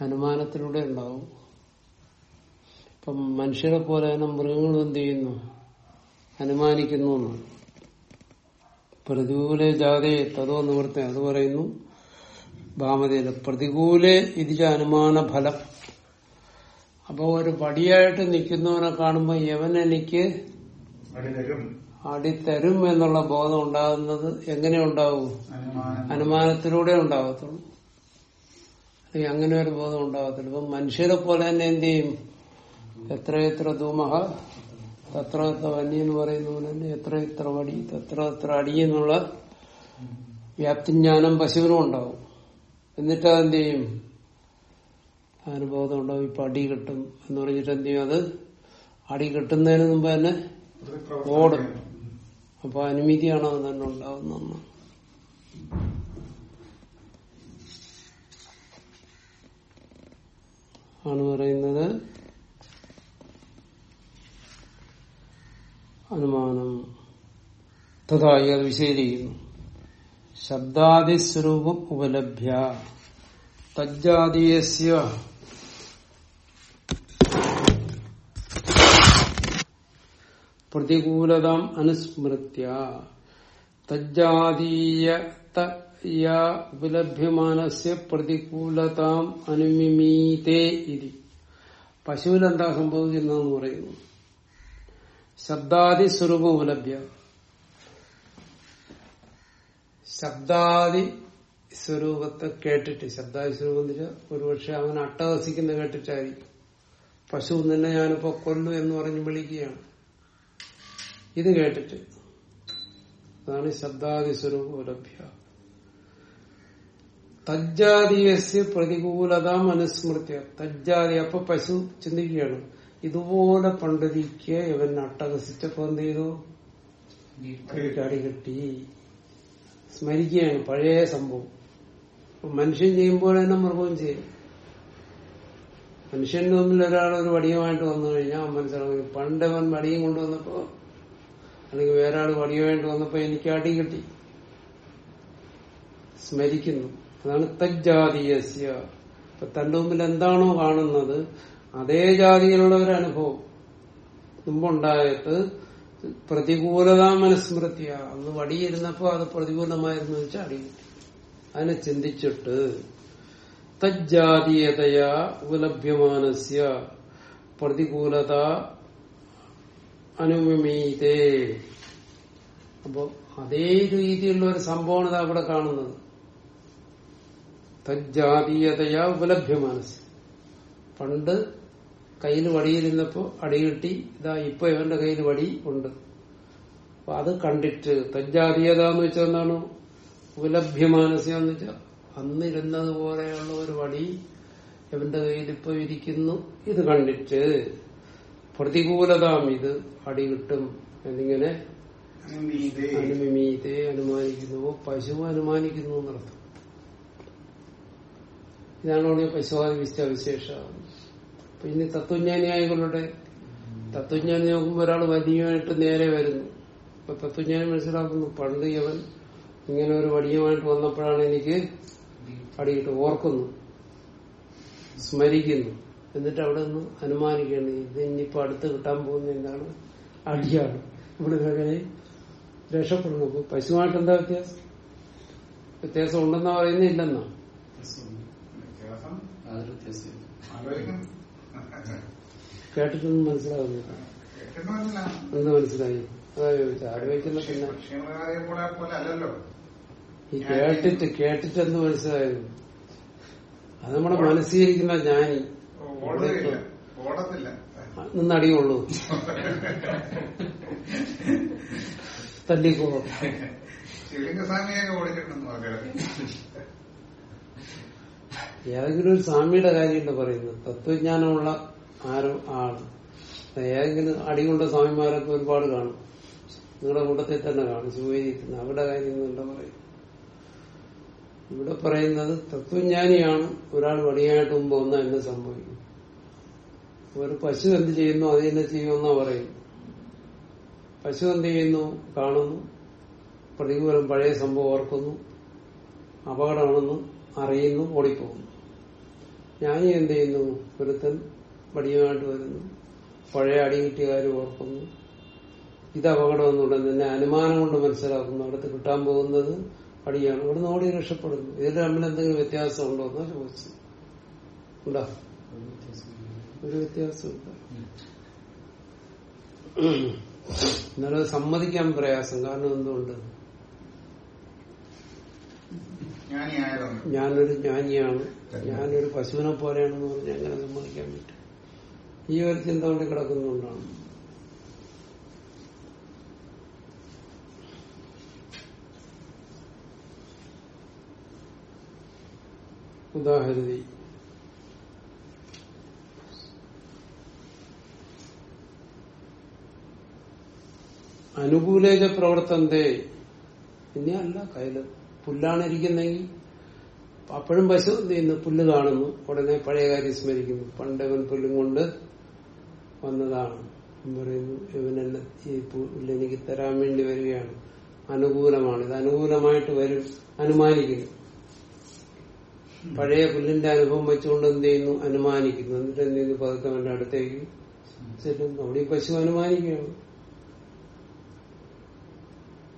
Speaker 1: അനുമാനത്തിലൂടെ ഉണ്ടാവും ഇപ്പം മനുഷ്യരെ പോലെ തന്നെ മൃഗങ്ങൾ എന്ത് ചെയ്യുന്നു? അനുമാനിക്കുന്നു എന്നാണ്. പ്രതികൂലെ ജാതയെ തതോ നിവർത്തി. അത് പറയുന്നു ഭാമതയിൽ പ്രതികൂലെ ഇതിച്ച അനുമാന ഫലം അപ്പൊ ഒരു വടിയായിട്ട് നിൽക്കുന്നവനെ കാണുമ്പോ യവൻ എനിക്ക് അടിത്തരും എന്നുള്ള ബോധം ഉണ്ടാകുന്നത് എങ്ങനെ ഉണ്ടാവും?
Speaker 2: അനുമാനം
Speaker 1: അനുമാനത്തിലൂടെ ഉണ്ടാകത്തുള്ളൂ അങ്ങനെ ഒരു ബോധം ഉണ്ടാകത്തില്ല ഇപ്പൊ മനുഷ്യരെ പോലെ തന്നെ എന്ത് ചെയ്യും? എത്ര ധൂമഹ തത്ര എത്ര വന്യ എന്ന് പറയുന്ന പോലെ തന്നെ എത്ര എത്ര വടി തത്ര എത്ര അടി എന്നുള്ള വ്യാപ്തിജ്ഞാനം പശുവിനും ഉണ്ടാവും. എന്നിട്ട് അതെന്ത് ചെയ്യും? അനുബോധം ഉണ്ടാവും ഇപ്പൊ അടി കിട്ടും എന്ന് പറഞ്ഞിട്ട് എന്ത് ചെയ്യും അത്? അടി കിട്ടുന്നതിന് മുമ്പ് തന്നെ ഓടും. അപ്പൊ അനുമതിയാണ് അത് തന്നെ ഉണ്ടാവുന്ന ആണ് പറയുന്നത് അനുമാനം. തഥായി അത് വിശദീകരിക്കുന്നു. ശബ്ദാദിസ്വരൂപം ഉപലഭ്യ. തജ്ജാതീയസ്യ പ്രതികൂലതാം അനുസ്മൃത്യ. തജ്ജാതീയ ഉപലഭ്യമാനസ്യ പ്രതികൂലതാം അനുമിമീതേ ഇതി. പശുവിൽ സംഭവിക്കുന്നതെന്ന് പറയുന്നു? ശബ്ദാദി സ്വരൂപം ഉപലഭ്യ ശബ്ദാദി സ്വരൂപത്തെ കേട്ടിട്ട് ശബ്ദാദി സ്വരൂപം എന്ന് വെച്ചാൽ ഒരുപക്ഷെ അവൻ അട്ടഹസിക്കുന്ന കേട്ടിട്ടായിരിക്കും. പശു നിന്നെ ഞാനിപ്പോ കൊല്ലു എന്ന് പറഞ്ഞ് വിളിക്കുകയാണ്. ഇത് കേട്ടിട്ട്. അതാണ് ശബ്ദാദി സ്വരൂപ ഉപലഭ്യ തജ്ജാതീയസ്യ പ്രതികൂലത അനുസ്മൃത്യ തജ്ജാതി അപ്പൊ പശു ചിന്തിക്കുകയാണ്. ഇതുപോലെ പണ്ഡിതിക്ക് ഇവൻ അട്ടഹസിച്ചപ്പോ എന്ത് ചെയ്തു? ചാടി കെട്ടി സ്മരിക്കുകയാണ്. പഴയ സംഭവം. മനുഷ്യൻ ചെയ്യുമ്പോൾ തന്നെ മൃഗവും ചെയ്യും മനുഷ്യന്റെ മുമ്പിൽ ഒരാൾ ഒരു വടിയുമായിട്ട് വന്നു കഴിഞ്ഞാൽ മനസ്സിലാവും പണ്ടവൻ വടിയും കൊണ്ടുവന്നപ്പോ അല്ലെങ്കിൽ വേറെ ആൾ വേണ്ടി വന്നപ്പോ എനിക്ക് അടി കിട്ടി. സ്മരിക്കുന്നു. അതാണ് തജ്ജാതീയസ്യ. ഇപ്പൊ തന്റെ മുമ്പിൽ എന്താണോ കാണുന്നത് അതേ ജാതിയിലുള്ള ഒരു അനുഭവം. മുമ്പുണ്ടായിട്ട് പ്രതികൂലത മനസ്മൃത്യ. അന്ന് വടിയിരുന്നപ്പോ അത് പ്രതികൂലമായിരുന്നു വെച്ചാൽ അടി അതിനെ ചിന്തിച്ചിട്ട് തജ്ജാതീയതയാ ഉപലഭ്യമാനസ്യ പ്രതികൂലത അനുമീതേ അപ്പോ അതേ രീതിയിലുള്ള ഒരു സംഭവമാണ് ഇതാ ഇവിടെ കാണുന്നത്. തജ്ജാതീയതയാ ഉപലഭ്യമാനസ്യ പണ്ട് കയ്യിൽ വടിയിരുന്നപ്പോ അടികിട്ടി ഇതാ ഇപ്പൊ ഇവന്റെ കയ്യിൽ വടി ഉണ്ട്. അപ്പൊ അത് കണ്ടിട്ട് തജ്ജാതീയത എന്ന് വെച്ചാൽ എന്താണ്? ഉപലഭ്യ എന്ന് വെച്ചാൽ അന്നിരുന്നത് പോലെയുള്ള ഒരു വടി ഇവന്റെ കയ്യിൽ ഇപ്പൊ ഇരിക്കുന്നു. ഇത് കണ്ടിട്ട് പ്രതികൂലതാം ഇത് അടി കിട്ടും എന്നിങ്ങനെ. അനുമിമീതെ അനുമാനിക്കുന്നു. പശു അനുമാനിക്കുന്നു എന്നർത്ഥം. ഇതാണ് ഇവിടെ പശുവാദി വിശ്വ അപ്പൊ ഇനി തത്വജ്ഞാനിയായിക്കൊള്ളട്ടെ തത്വജ്ഞാനി നോക്കുമ്പോൾ ഒരാൾ വലിയമായിട്ട് നേരെ വരുന്നു. അപ്പൊ തത്വജ്ഞാനി മനസ്സിലാക്കുന്നു പണ്ട് ഇവൻ ഇങ്ങനെ ഒരു വടിയുമായിട്ട് വന്നപ്പോഴാണ് എനിക്ക് അടിയിട്ട് ഓർക്കുന്നു. സ്മരിക്കുന്നു. എന്നിട്ട് അവിടെ നിന്ന് അനുമാനിക്കണം ഇത് ഇനിയിപ്പോ അടുത്ത് കിട്ടാൻ പോകുന്ന എന്താണ്? അടിയാണ്. ഇവിടെ അങ്ങനെ രക്ഷപ്പെടുന്നു അപ്പൊ പശുവായിട്ട് എന്താ വ്യത്യാസം? വ്യത്യാസം ഉണ്ടെന്നാ
Speaker 2: പറയുന്നില്ലെന്നാ?
Speaker 1: കേട്ടിട്ടൊന്നും
Speaker 2: മനസ്സിലാവുന്നില്ല.
Speaker 1: എന്ത് മനസ്സിലായി? അതാ ചോദിച്ചത്. ആലോചിക്കുന്ന പിന്നെ. ഈ കേട്ടിട്ട് കേട്ടിട്ട് എന്ത് മനസ്സിലായത്? അത് നമ്മുടെ മനസ്സിലിരിക്കുന്ന ജ്ഞാനി.
Speaker 2: ഓടുകയില്ല ഓടത്തില്ല.
Speaker 1: നിന്ന് അടിയുള്ളൂ തല്ലിക്കോ.
Speaker 2: ശിവലിംഗസ്വാമിയൊക്കെ ഓടിച്ചിട്ടുണ്ടെന്ന് പറഞ്ഞു
Speaker 1: ഏതെങ്കിലും ഒരു സ്വാമിയുടെ കാര്യമല്ല പറയുന്നത്? തത്വജ്ഞാനമുള്ള ആരോ ആണ് ഏതെങ്കിലും അടികൊണ്ട സ്വാമിമാരൊക്കെ ഒരുപാട് കാണും. നിങ്ങളുടെ കൂട്ടത്തിൽ തന്നെ കാണും. ശിവയിരിക്കുന്ന അവരുടെ കാര്യം എന്താ പറയുന്നത് ഇവിടെ പറയുന്നത് തത്വജ്ഞാനിയാണ്. ഒരാൾ വടിയായിട്ട് മുമ്പ് വന്നാൽ എന്നെ സംഭവിക്കും? ഒരു പശു എന്ത് ചെയ്യുന്നു? അത് തന്നെ ചെയ്യുമെന്നാ പറയും പശു എന്ത് ചെയ്യുന്നു? കാണുന്നു. പ്രതികൂലം പഴയ സംഭവം ഓർക്കുന്നു. അപകടമാണെന്ന് അറിയുന്നു ഓടിപ്പോകുന്നു. ഞാൻ എന്ത് ചെയ്യുന്നു? ഒരുത്തൻ വടിയുമായിട്ട് വരുന്നു. പഴയ അടി കിട്ടിയകാര്യം ഓർക്കുന്നു. ഇത് അപകടമെന്നുള്ളത് തന്നെ അനുമാനം കൊണ്ട് മനസ്സിലാക്കുന്നു. അടുത്ത് കിട്ടാൻ പോകുന്നത് അടിയാണ് ഇവിടെ നിന്ന് ഓടി രക്ഷപ്പെടുന്നു. ഇതിൽ തമ്മിൽ എന്തെങ്കിലും വ്യത്യാസം ഉണ്ടോ എന്നാ ചോദിച്ചു. ഉണ്ടോ?
Speaker 3: ഒരു വ്യത്യാസമില്ല
Speaker 1: എന്നാലത് സമ്മതിക്കാൻ പ്രയാസം. കാരണം എന്തുകൊണ്ട്? ഞാനൊരു ജ്ഞാനിയാണ്. ഞാനൊരു പശുവിനെ പോലെയാണെന്ന് പറഞ്ഞ് എങ്ങനെ സമ്മതിക്കാൻ പറ്റും? ഈ ഒരു ചിന്ത കൊണ്ട് കിടക്കുന്നുണ്ടാണ് ഉദാഹരണി അനുകൂലേജ പ്രവർത്തന്തേ പിന്നെ അല്ല കയ്യിൽ പുല്ലാണ് ഇരിക്കുന്നെങ്കിൽ അപ്പോഴും പശു ചെയ്യുന്നു? പുല്ല് കാണുന്നു. ഉടനെ പഴയ കാര്യം സ്മരിക്കുന്നു പണ്ട് ഇവൻ പുല്ലും കൊണ്ട് വന്നതാണ്. പറയുന്നു ഇവനെന്നെ ഈ പുല്ല് എനിക്ക് തരാൻ വേണ്ടി വരികയാണ്. അനുകൂലമാണ്. ഇത് അനുകൂലമായിട്ട് വരും. അനുമാനിക്കുന്നു. പഴയ പുല്ലിന്റെ അനുഭവം വെച്ചുകൊണ്ട് എന്ത് ചെയ്യുന്നു? അനുമാനിക്കുന്നു. എന്നിട്ട് എന്ത് ചെയ്യുന്നു? പതുക്കെ അവന്റെ അടുത്തേക്ക് ചെല്ലുന്നു. അവിടെ ഈ പശു അനുമാനിക്കുകയാണ്.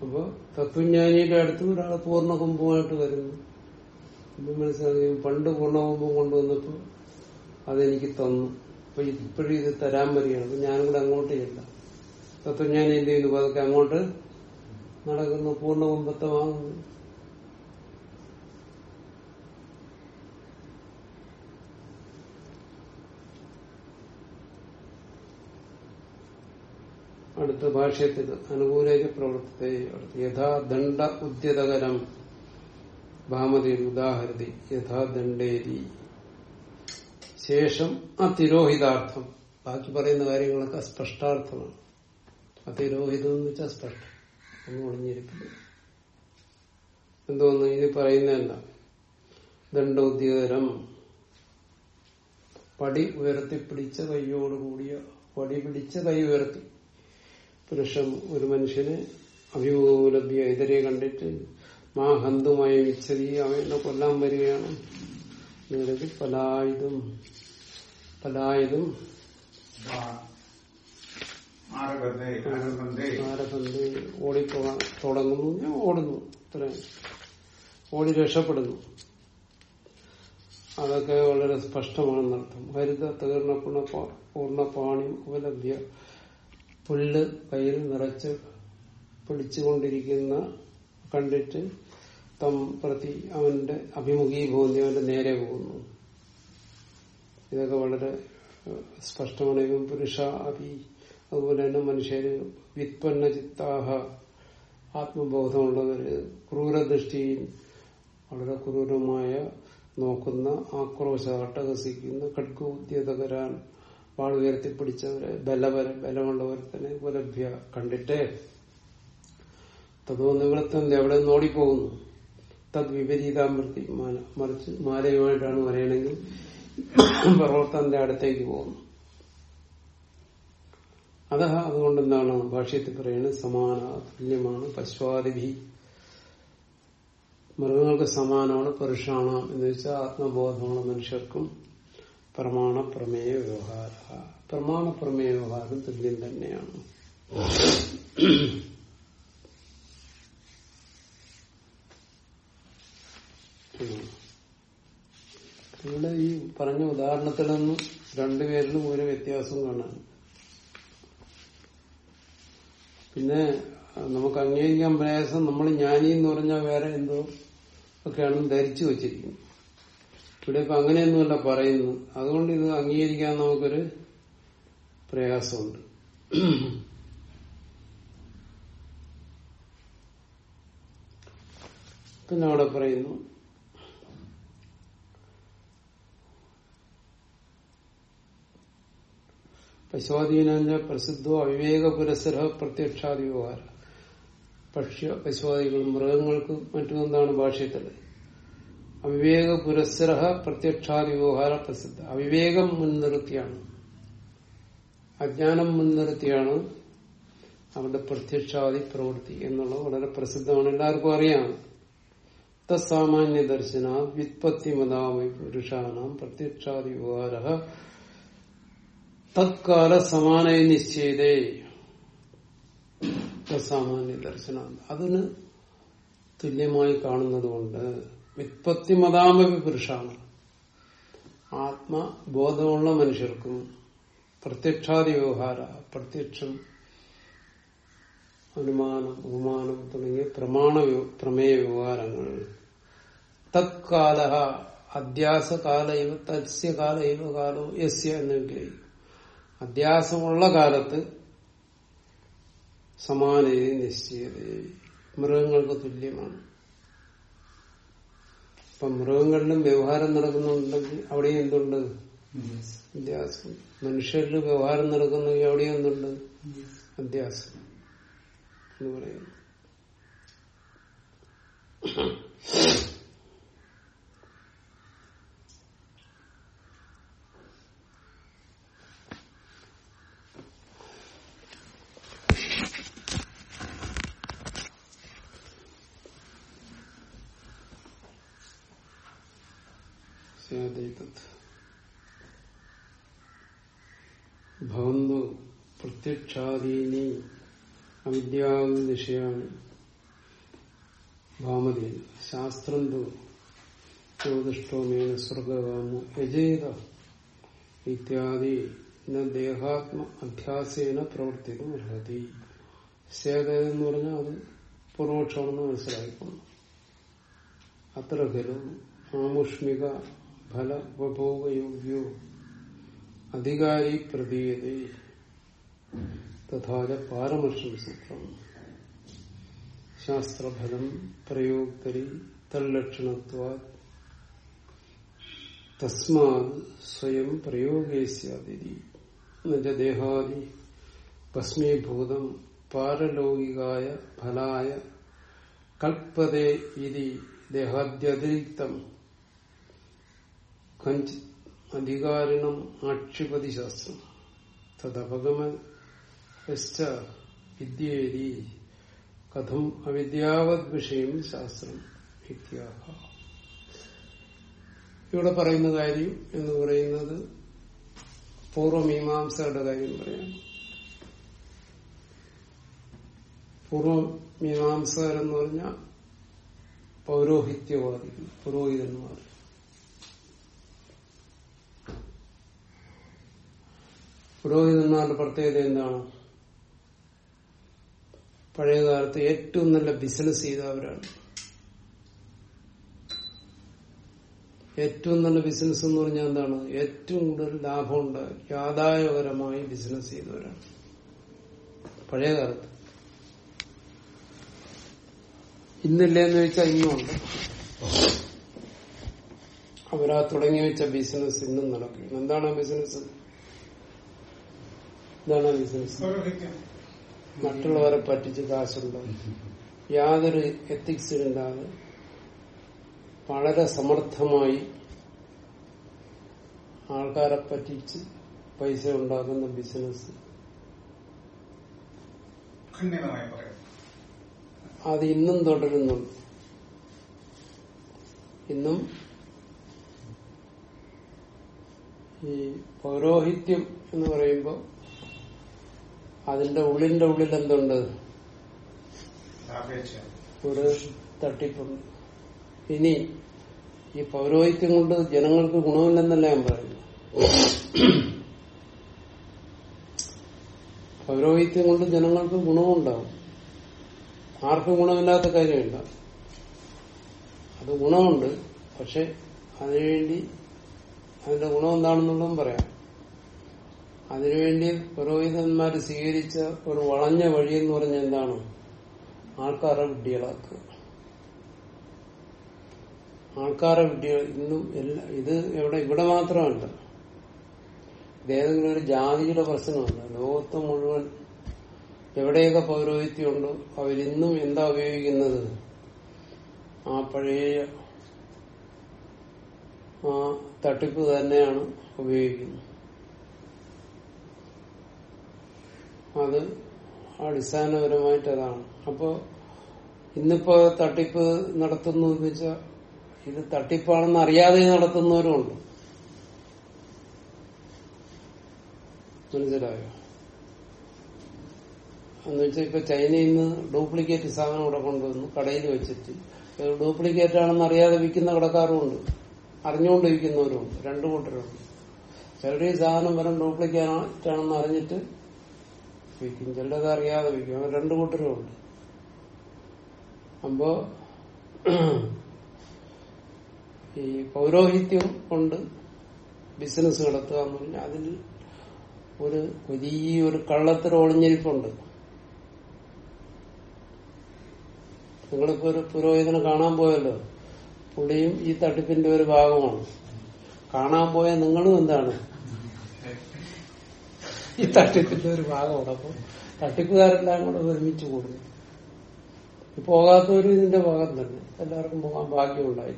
Speaker 1: അപ്പൊ തത്വജ്ഞാനിയുടെ അടുത്ത് ഒരാൾ പൂർണ കുംഭമായിട്ട് വരുന്നു. ഇത് മനസ്സിലാക്കി പണ്ട് പൂർണ കുംഭം കൊണ്ടുവന്നപ്പോ അതെനിക്ക് തന്നു. അപ്പൊ ഇപ്പോഴും ഇത് തരാൻ വരികയാണ്. ഞാനും കൂടെ അങ്ങോട്ട് ചെയ്യണ്ട തത്വജ്ഞാനി എന്ത് ചെയ്യുന്നു അതൊക്കെ അങ്ങോട്ട് നടക്കുന്നു പൂർണ മുമ്പത്തമാകുന്നു അടുത്ത ഭാഷയത്തിൽ അനുകൂലേക്ക് പ്രവൃത്തി യഥാ ദണ്ഡ ഉദ്യതകരം ഭാമതി ഉദാഹരതി യഥാ ദണ്ഡേരി. ശേഷം അതിരോഹിതാർത്ഥം. ബാക്കി പറയുന്ന കാര്യങ്ങളൊക്കെ സ്പഷ്ടാർത്ഥമാണ്. അതിരോഹിതം എന്ന് വെച്ചാൽ സ്പഷ്ടം. ഒന്നും ഒളിഞ്ഞിരിക്കില്ല. എന്തോന്ന്? ഇത് പറയുന്നതല്ല ദണ്ഡോദ്യതരം പടി ഉയർത്തിപ്പിടിച്ച കൈയോടുകൂടിയ പടി പിടിച്ച കൈ ഉയർത്തി പുരുഷം ഒരു മനുഷ്യന് അഭിമുഖലഭ്യ ഇതരെ കണ്ടിട്ട് മാ ഹന്തുമായ വിച്ചതി അവനെ കൊല്ലാൻ വരികയാണ്. നിങ്ങൾക്ക് പലായുധം പലായുധം. ഓടിപ്പോകാൻ തുടങ്ങുന്നു. ഞാൻ ഓടുന്നു. ഇത്ര. ഓടി രക്ഷപ്പെടുന്നു. അതൊക്കെ വളരെ സ്പഷ്ടമാണെന്നർത്ഥം. ഹരിത തീർണ പൂർണ പൂർണപാണി ഉപലഭ്യ പുല്ല് കയ്യിൽ നിറച്ച് പിടിച്ചുകൊണ്ടിരിക്കുന്ന കണ്ടിട്ട് തം പ്രതി അവന്റെ അഭിമുഖീഭൂതി അവന്റെ നേരെ പോകുന്നു. ഇതൊക്കെ വളരെ സ്പഷ്ടമാണ്. ഇവൻ പുരുഷ അഭി അതുപോലെ തന്നെ മനുഷ്യര് വിത്പന്ന ചിത്താഹ ആത്മബോധമുള്ളവര് ക്രൂരദൃഷ്ടിയിൽ വളരെ ക്രൂരമായ നോക്കുന്ന ആക്രോശ അട്ടഹസിക്കുന്ന ഖഡ്ഗോദ്യതകരാൻ വാൾ ഉയർത്തിപ്പിടിച്ചവരെ ബലപരം ബലമുള്ളവരെ ഉപലഭ്യ കണ്ടിട്ട് തതോ നിവൃത്തം എവിടെ നിന്ന് ഓടിപ്പോകുന്നു? തദ് വിപരീതാമൃത്തി മറിച്ച് മാലയുമായിട്ടാണ് പറയണമെങ്കിൽ പർവതന്റെ അടുത്തേക്ക് പോകുന്നു. അത അതുകൊണ്ട് എന്താണ് ഭാഷ്യത്തിൽ പറയുന്നത്? സമാന തുല്യമാണ് പശ്വാദിഭി. മൃഗങ്ങൾക്ക് സമാനമാണ് പുരുഷാണ് എന്ന് വെച്ചാൽ ആത്മബോധമുള്ള മനുഷ്യർക്കും പ്രമാണ പ്രമേയ വ്യവഹാര പ്രമാണ പ്രമേയ വ്യവഹാരം തുല്യം തന്നെയാണ്. ഇവിടെ ഈ പറഞ്ഞ ഉദാഹരണത്തിൽ നിന്ന് രണ്ടുപേരിലും ഒരു വ്യത്യാസം കാണാൻ പിന്നെ നമുക്ക് അംഗീകരിക്കാൻ പ്രയാസം നമ്മൾ ജ്ഞാനി എന്ന് പറഞ്ഞാൽ വേറെ എന്തോ ഒക്കെയാണ് ധരിച്ചു വച്ചിരിക്കുന്നത് ഇവിടെ ഇപ്പൊ അങ്ങനെയൊന്നുമല്ല പറയുന്നു. അതുകൊണ്ട് ഇത് അംഗീകരിക്കാൻ നമുക്കൊരു പ്രയാസമുണ്ട്. പിന്നെ അവിടെ പറയുന്നു പശുവാദീന പ്രസിദ്ധോ അവിവേക പുരസര പ്രത്യക്ഷാദി വ്യവഹാരം പക്ഷ്യ പശുവാദികൾ മൃഗങ്ങൾക്ക് മറ്റും എന്താണ് അവിവേക പുരസ്സര പ്രത്യക്ഷാദി വ്യവഹാര പ്രസിദ്ധ. അവിവേകം മുൻനിർത്തിയാണ്. അജ്ഞാനം മുൻനിർത്തിയാണ് അവരുടെ പ്രത്യക്ഷാദി പ്രവൃത്തി എന്നുള്ളത് വളരെ പ്രസിദ്ധമാണ്. എല്ലാവർക്കും അറിയാം. തസാമാന്യ ദർശന വ്യുത്പത്തി മതാമി പുരുഷാനാം പ്രത്യക്ഷാദി വ്യവഹാര തത്കാല സമാനയ നിശ്ചയതേ. സാമാന്യ ദർശനം അതിന് തുല്യമായി കാണുന്നത് കൊണ്ട് വിത്പത്തി മതാമപി പുരുഷാണ് ആത്മബോധമുള്ള മനുഷ്യർക്കും പ്രത്യക്ഷാദി വ്യവഹാര പ്രത്യക്ഷം അനുമാനം ഉപമാനം തുടങ്ങിയ പ്രമാണ പ്രമേയ വ്യവഹാരങ്ങൾ. തത്കാല അധ്യാസകാല ഇവ കാലോ യസ്യ എന്ന് വിഗ്രഹിക്കും അധ്യാസമുള്ള കാലത്ത് സമാനതയും നിശ്ചയത. മൃഗങ്ങൾക്ക് തുല്യമാണ്. ഇപ്പൊ മൃഗങ്ങളിലും വ്യവഹാരം നടക്കുന്നുണ്ടെങ്കിൽ അവിടെയും എന്തുണ്ട്? വ്യത്യാസം മനുഷ്യരിൽ വ്യവഹാരം നടക്കുന്നെങ്കിൽ അവിടെയും എന്തുണ്ട്? വ്യത്യാസം എന്ന് പറയുന്നു. സ്യാദേതത് ഭവന്തു പ്രത്യക്ഷാദീനി അവിദ്യാവിഷയാണി ഭാമതി ശാസ്ത്രം തു ജ്യോതിഷ്ടോമേന സ്വർഗകാമോ യജേത ഇത്യാദി ദേഹാത്മ അഭ്യാസേന പ്രവർത്തിക്കും അർഹതി സേത എന്ന് പറഞ്ഞാൽ അത് പൂർവക്ഷമാണെന്ന് മനസ്സിലായിക്കൊള്ളു അത്ര ആമുഷ്മിക ഫല ഉപഭോഗയോഗ്യോ അധികാരി പ്രതീയതേ തഥാച പാരമർശം സൂത്രം ശാസ്ത്രഫലം പ്രയോക്തരി തല്ലക്ഷണത്വാ തസ്മാ സ്വയം പ്രയോഗേ സ്യാതിരി ദേഹാദി ഭസ്മീഭൂതം പാരലൗകികായ ഫലായ കൽപ്പതേ ഇതി. ദേഹാദ്യതിരിക്തം. അധികാരിണം ആക്ഷിപതി ശാസ്ത്രം. തദപഗമ വിദ്യേരി കഥം അവിദ്യാവത് വിഷയം ശാസ്ത്രം ഇത്യാഹ. ഇവിടെ പറയുന്ന കാര്യം എന്ന് പറയുന്നത് പൂർവമീമാംസയുടെ കാര്യം പറയാം. പൂർവമീമാംസകരെന്ന് പറഞ്ഞാൽ പൗരോഹിത്യവാദികൾ പുരോഹിതന്മാർ. പുരോഹിതന്മാരുടെ പ്രത്യേകത എന്താണ്? പഴയകാലത്ത് ഏറ്റവും നല്ല ബിസിനസ് ചെയ്തവരാണ്. ഏറ്റവും നല്ല ബിസിനസ് എന്ന് പറഞ്ഞാൽ എന്താണ്? ഏറ്റവും കൂടുതൽ ലാഭമുണ്ട് ആദായകരമായി ബിസിനസ് ചെയ്തവരാണ്. പഴയകാലത്ത്. ഇന്നില്ലെന്ന് വെച്ചാൽ ഇന്നുമുണ്ട് അവരാ തുടങ്ങി വെച്ച ബിസിനസ് ഇന്നും നടക്കും എന്താണ് ആ ബിസിനസ് എന്താണ് ആ ബിസിനസ്. മറ്റുള്ളവരെ പറ്റിച്ച് കാശുണ്ടാവും യാതൊരു എത്തിക്സും ഉണ്ടാകും വളരെ സമർത്ഥമായി ആൾക്കാരെ പറ്റിച്ച് പൈസ ഉണ്ടാക്കുന്ന ബിസിനസ്. അത് ഇന്നും തുടരുന്നുണ്ട്. ഇന്നും ഈ പൗരോഹിത്യം എന്ന് പറയുമ്പോൾ അതിന്റെ ഉള്ളിന്റെ ഉള്ളിൽ എന്തുണ്ട്? ഒരു തട്ടിപ്പുണ്ട്. ഇനി ഈ പൗരോഹിത്യം കൊണ്ട് ജനങ്ങൾക്ക് ഗുണമില്ലെന്നല്ല ഞാൻ പറയുന്നു പൗരോഹിത്യം കൊണ്ട് ജനങ്ങൾക്ക് ഗുണമുണ്ടാവും. ആർക്കും ഗുണമില്ലാത്ത കാര്യമില്ല. അത് ഗുണമുണ്ട്. പക്ഷെ അതിനുവേണ്ടി അതിന്റെ ഗുണം എന്താണെന്നുള്ളതും പറയാം. അതിനുവേണ്ടി പുരോഹിതന്മാർ സ്വീകരിച്ച ഒരു വളഞ്ഞ വഴി എന്ന് പറഞ്ഞ എന്താണ്? ആൾക്കാരെ വിഡ്ഢികളാക്കുക. ആൾക്കാരെ വിഡ്ഢികൾ ഇന്നും എല്ലാ ഇത് എവിടെ ഇവിടെ മാത്രമല്ല. ഇത് ഏതെങ്കിലും ഒരു ജാതിയുടെ പ്രശ്നമല്ല ലോകത്ത് മുഴുവൻ എവിടെയൊക്കെ പൗരോഹിത്യമുണ്ടോ അവരിന്നും എന്താ ഉപയോഗിക്കുന്നത്? ആ പഴയ ആ തട്ടിപ്പ് തന്നെയാണ് ഉപയോഗിക്കുന്നത്. അത് അടിസ്ഥാനപരമായിട്ട് അതാണ് അപ്പോ ഇന്നിപ്പോ തട്ടിപ്പ് നടത്തുന്നു എന്ന് വെച്ചാൽ ഇത് തട്ടിപ്പാണെന്ന് അറിയാതെ നടത്തുന്നവരുമുണ്ട്. മനസ്സിലായോ? എന്ന് വെച്ചാൽ ഇപ്പൊ ചൈനയിൽ നിന്ന് ഡ്യൂപ്ലിക്കേറ്റ് സാധനം ഇവിടെ കൊണ്ടുവന്നു കടയിൽ വെച്ചിട്ട്. ഡ്യൂപ്ലിക്കേറ്റ് ആണെന്ന് അറിയാതെ വിൽക്കുന്ന കടക്കാരുമുണ്ട്. അറിഞ്ഞുകൊണ്ട് വിൽക്കുന്നവരുമുണ്ട് രണ്ടു കൂട്ടരുണ്ട്. ചിലർ ഈ സാധനം വരും ഡ്യൂപ്ലിക്കേറ്റ് ആണെന്ന് അറിഞ്ഞിട്ട് വിൽക്കും ചിലത് അറിയാതെ വിൽക്കും അങ്ങനെ രണ്ടു കൂട്ടരുമുണ്ട്. അപ്പോ ഈ പൗരോഹിത്യം കൊണ്ട് ബിസിനസ് നടത്തുക എന്ന് പറഞ്ഞാൽ അതിൽ ഒരു വലിയ ഒരു കള്ളത്തിൽ ഒളിഞ്ഞിരിപ്പുണ്ട് നിങ്ങളിപ്പോ ഒരു പുരോഹിതനെ കാണാൻ പോയല്ലോ. പുള്ളിയും ഈ തട്ടിപ്പിന്റെ ഒരു ഭാഗമാണ്. കാണാൻ പോയ നിങ്ങളും എന്താണ്? ഈ തട്ടിപ്പിന്റെ ഒരു ഭാഗമാണ്. അപ്പൊ തട്ടിപ്പുകാരെല്ലാം കൂടെ ഒരുമിച്ച് കൂടുന്നു പോകാത്തവരും ഇതിന്റെ ഭാഗം തന്നെ. എല്ലാവർക്കും പോകാൻ ഭാഗ്യമുണ്ടായി.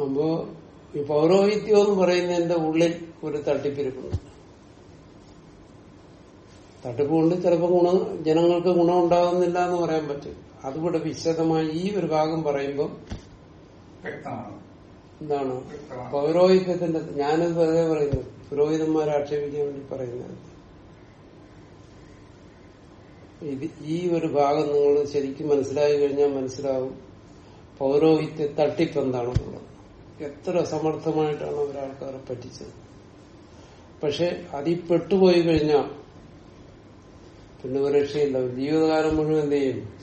Speaker 1: അപ്പോ ഈ പൗരോഹിത്യം എന്ന് പറയുന്നതിന്റെ ഉള്ളിൽ ഒരു തട്ടിപ്പിരിപ്പുണ്ട്. തട്ടിപ്പ് കൊണ്ട് ചിലപ്പോൾ ഗുണ ജനങ്ങൾക്ക് ഗുണം ഉണ്ടാകുന്നില്ല എന്ന് പറയാൻ പറ്റും. അതുകൂടെ വിശദമായി ഈ ഒരു ഭാഗം പറയുമ്പോൾ
Speaker 2: വ്യക്തമാണ്.
Speaker 1: എന്താണ്? പൗരോഹിത്യത്തിന്റെ ഞാനത് വെറുതെ പറയുന്നു. പുരോഹിതന്മാരെ ആക്ഷേപിക്കാൻ വേണ്ടി പറയുന്നത് ഇത് ഈ ഒരു ഭാഗം നിങ്ങൾ ശരിക്കും മനസ്സിലായി കഴിഞ്ഞാൽ മനസ്സിലാവും. പൗരോഹിത്യ തട്ടിപ്പ് എന്താണെന്നുള്ളത് എത്ര സമർത്ഥമായിട്ടാണ് ഒരാൾക്കാരെ പറ്റിച്ചത്. പക്ഷെ അതിൽ പെട്ടുപോയി കഴിഞ്ഞാൽ പിന്നെ ഒരു രക്ഷയില്ല. ജീവിതകാലം മുഴുവൻ എന്ത് ചെയ്യും?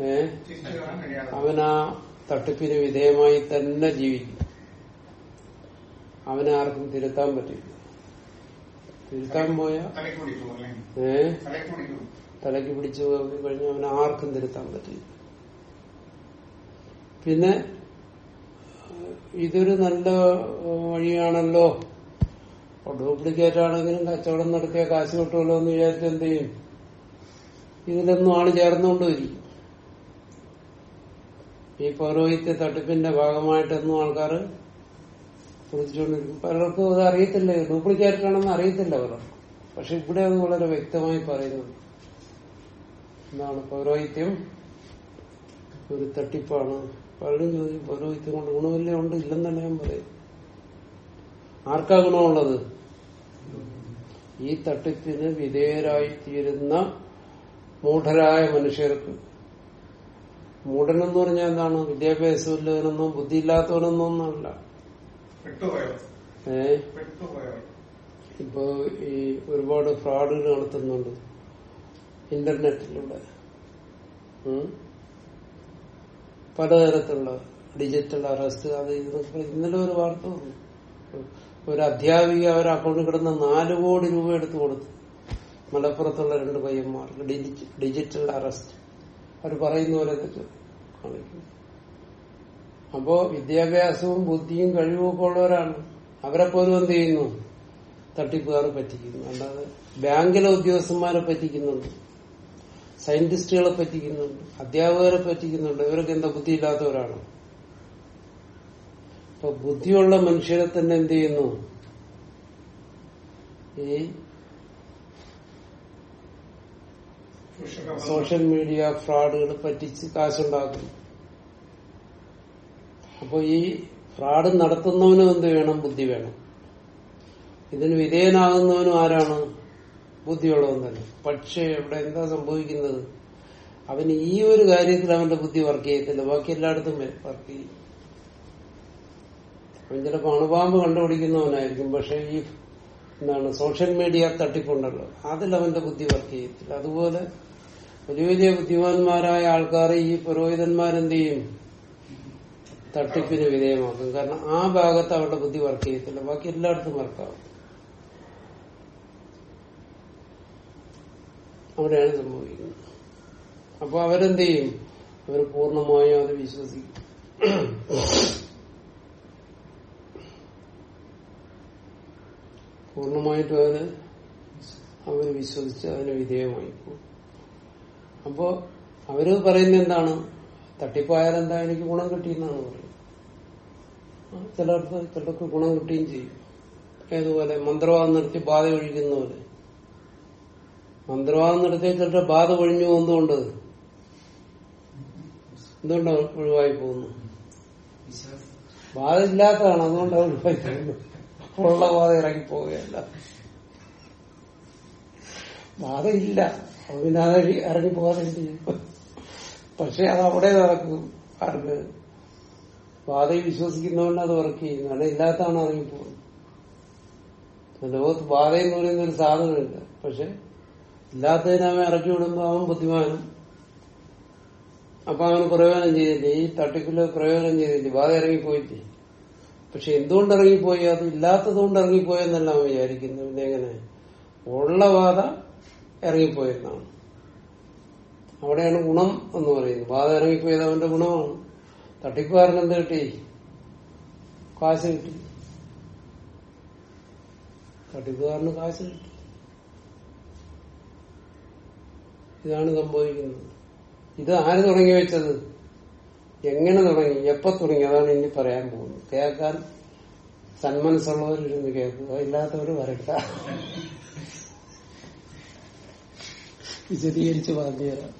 Speaker 1: ഏ? അവനാ തട്ടിപ്പിന് വിധേയമായി തന്നെ ജീവിക്കും. അവനെ ആർക്കും തിരുത്താൻ പറ്റില്ല. തിരുത്താൻ പോയ? ഏ?
Speaker 2: തലയ്ക്ക്
Speaker 1: പിടിച്ചു കഴിഞ്ഞാൽ അവനെ ആർക്കും തിരുത്താൻ പറ്റില്ല. പിന്നെ ഇതൊരു നല്ല വഴിയാണല്ലോ. ഡ്യൂപ്ലിക്കേറ്റ് ആണെങ്കിലും കച്ചവടം നടത്തിയ കാശ് കിട്ടുമല്ലോ എന്ന് വിചാരിച്ചെന്ത് ചെയ്യും? ഇതിലൊന്നും ആൾ ചേർന്നുകൊണ്ട് വരും ഈ പൗരോഹിത്യ തട്ടിപ്പിന്റെ ഭാഗമായിട്ടൊന്നും ആൾക്കാർ കുറിച്ചുകൊണ്ടിരിക്കും പലർക്കും അത് അറിയത്തില്ല. ഡ്യൂപ്ലിക്കേറ്റ് ആണെന്ന് അറിയത്തില്ല അവർ. പക്ഷെ ഇവിടെ അത് വളരെ വ്യക്തമായി പറയുന്നുണ്ട്. എന്താണ് പൗരോഹിത്യം? ഒരു തട്ടിപ്പാണ്. പലരും ചോദിക്കും പൗരോഹിത്യം കൊണ്ട് ഗുണമില്ല ഉണ്ട് ഇല്ലെന്നല്ല ഞാൻ പറയും. ആർക്കാ ഗുണമുള്ളത്? ഈ തട്ടിപ്പിന് വിധേയരായിത്തീരുന്ന മൂഢരായ മനുഷ്യർക്ക്. മൂഢനെന്ന് പറഞ്ഞാൽ എന്താണ്? വിദ്യാഭ്യാസമില്ലവനെന്നോ ബുദ്ധിയില്ലാത്തവനെന്നോ ഒന്നല്ല
Speaker 2: ഏ?
Speaker 1: ഏഹ്
Speaker 2: പെട്ടുപോയോ?
Speaker 1: ഇപ്പോ ഈ ഒരുപാട് ഫ്രോഡുകൾ നടത്തുന്നുണ്ട്. ഇന്റർനെറ്റിലൂടെ. പലതരത്തിലുള്ള ഡിജിറ്റൽ അറസ്റ്റ് അത് ഇന്നലെ ഒരു വാർത്ത വന്നു. ഒരു അധ്യാപിക അവരുടെ അക്കൗണ്ടിൽ കിടന്ന നാല് കോടി രൂപ എടുത്തു കൊടുത്തു മലപ്പുറത്തുള്ള രണ്ട് പയ്യന്മാർക്ക് ഡിജിറ്റൽ അറസ്റ്റ്. അവർ പറയുന്ന പോലെ കാണിക്കും അപ്പോ വിദ്യാഭ്യാസവും ബുദ്ധിയും കഴിവും ഒക്കെ ഉള്ളവരാണ്. അവരെ പോലും എന്ത് ചെയ്യുന്നു? തട്ടിപ്പുകാർ പറ്റിക്കുന്നു. അല്ലാതെ ബാങ്കിലെ ഉദ്യോഗസ്ഥന്മാരെ പറ്റിക്കുന്നുണ്ട്. സയന്റിസ്റ്റുകളെ പറ്റിക്കുന്നുണ്ട്. അധ്യാപകരെ പറ്റിക്കുന്നുണ്ട്. ഇവരൊക്കെ എന്താ ബുദ്ധി ബുദ്ധിയില്ലാത്തവരാണ്? അപ്പൊ ബുദ്ധിയുള്ള മനുഷ്യരെ തന്നെ എന്ത് ചെയ്യുന്നു? ഈ സോഷ്യൽ മീഡിയ ഫ്രോഡുകൾ പറ്റിച്ച് കാശുണ്ടാക്കുന്നു അപ്പൊ ഈ ഫ്രോഡ് നടത്തുന്നവനും എന്ത് വേണം? ബുദ്ധി വേണം. ഇതിന് വിധേയനാകുന്നവനും ആരാണ്? ബുദ്ധിയുള്ളവൻ തന്നെ. പക്ഷേ ഇവിടെ എന്താ സംഭവിക്കുന്നത്? അവന് ഈ ഒരു കാര്യത്തിൽ അവന്റെ ബുദ്ധി വർക്ക് ചെയ്യത്തില്ല. ബാക്കി എല്ലായിടത്തും വർക്ക് ചെയ്യും. അവൻ ചിലപ്പോൾ അണുപാമ്പ് കണ്ടുപിടിക്കുന്നവനായിരിക്കും. പക്ഷെ ഈ എന്താണ് സോഷ്യൽ മീഡിയ തട്ടിപ്പുണ്ടല്ലോ. അതിൽ അവന്റെ ബുദ്ധി വർക്ക് ചെയ്യത്തില്ല. അതുപോലെ വലിയ വലിയ ബുദ്ധിമാന്മാരായ ആൾക്കാർ ഈ പുരോഹിതന്മാരെന്ത് ചെയ്യും തട്ടിപ്പിന് വിധേയമാക്കും. കാരണം ആ ഭാഗത്ത് അവരുടെ ബുദ്ധി വർക്ക് ചെയ്യത്തില്ല. ബാക്കി എല്ലായിടത്തും വർക്കാവും അവിടെയാണ് സംഭവിക്കുന്നത്. അപ്പൊ അവരെന്ത് ചെയ്യും അവർ പൂർണമായും അത് വിശ്വസിക്കും. പൂർണമായിട്ടും അവർ അവർ വിശ്വസിച്ച് അതിന് വിധേയമായി പോകും അപ്പോ അവർ പറയുന്ന എന്താണ്? തട്ടിപ്പായാലെന്താ എനിക്ക് ഗുണം കിട്ടിയെന്നാണ് പറയുന്നത്. ചിലർക്ക് ചിലർക്ക് ഗുണം കിട്ടുകയും ചെയ്യും. ഏതുപോലെ മന്ത്രവാദം നിർത്തി ബാധ ഒഴിക്കുന്ന പോലെ മന്ത്രവാദം നടത്തിയ ചിലരുടെ ബാധ ഒഴിഞ്ഞു പോകുന്നതുകൊണ്ട് എന്തുകൊണ്ടാണ് ഒഴിവായി പോകുന്നു? ബാധ ഇല്ലാത്തതാണ്. അതുകൊണ്ടാണ് ഒഴിവായി പോകുന്നത്. ഉള്ള ബാധ ഇറങ്ങി പോവുകയല്ല ബാധ ഇല്ല അപ്പൊ പിന്നെ അത് ഇറങ്ങി- പക്ഷെ അത് അവിടെ നടക്കും. ആർക്ക്? ബാധയിൽ വിശ്വസിക്കുന്നവണ് അത് വർക്ക് ചെയ്യുന്നു അവിടെ ഇല്ലാത്തതാണ് ഇറങ്ങിപ്പോകുന്നത് ലോകത്ത് ബാധ എന്ന് പറയുന്ന ഒരു സാധനമില്ല പക്ഷെ ഇല്ലാത്തതിനെ ഇറക്കി വിടുമ്പോ അവൻ ബുദ്ധിമാനും അപ്പൊ അവന് പ്രയോജനം ചെയ്തില്ലേ? ഈ തട്ടിപ്പിൽ പ്രയോജനം ചെയ്തില്ലേ? ബാധ ഇറങ്ങിപ്പോയില്ലേ? പക്ഷെ എന്തുകൊണ്ട് ഇറങ്ങിപ്പോയി? അത് ഇല്ലാത്തത് കൊണ്ട് ഇറങ്ങിപ്പോയെന്നല്ല അവൻ വിചാരിക്കുന്നത്. പിന്നെ എങ്ങനെ ഉള്ള ബാധ ഇറങ്ങിപ്പോയെന്നാണ് അവിടെയാണ് ഗുണം എന്ന് പറയുന്നത്. ബാധ ഇറങ്ങിപ്പോയത് അവന്റെ ഗുണമാണ്. തട്ടിപ്പുകാരൻ എന്ത് കിട്ടി? കാശ് കിട്ടി. തട്ടിപ്പുകാരന് കാശ് കിട്ടി. ഇതാണ് സംഭവിക്കുന്നത്. ഇത് ആര് തുടങ്ങി വെച്ചത്? എങ്ങനെ തുടങ്ങി? എപ്പോ തുടങ്ങി? അതാണ് ഇനി പറയാൻ പോകുന്നത്. കേൾക്കാൻ സന്മനസ്സുള്ളവരിരുന്ന് കേൾക്കുക. ഇല്ലാത്തവർ വരണ്ട. വിശദീകരിച്ച് പറഞ്ഞു തരാം.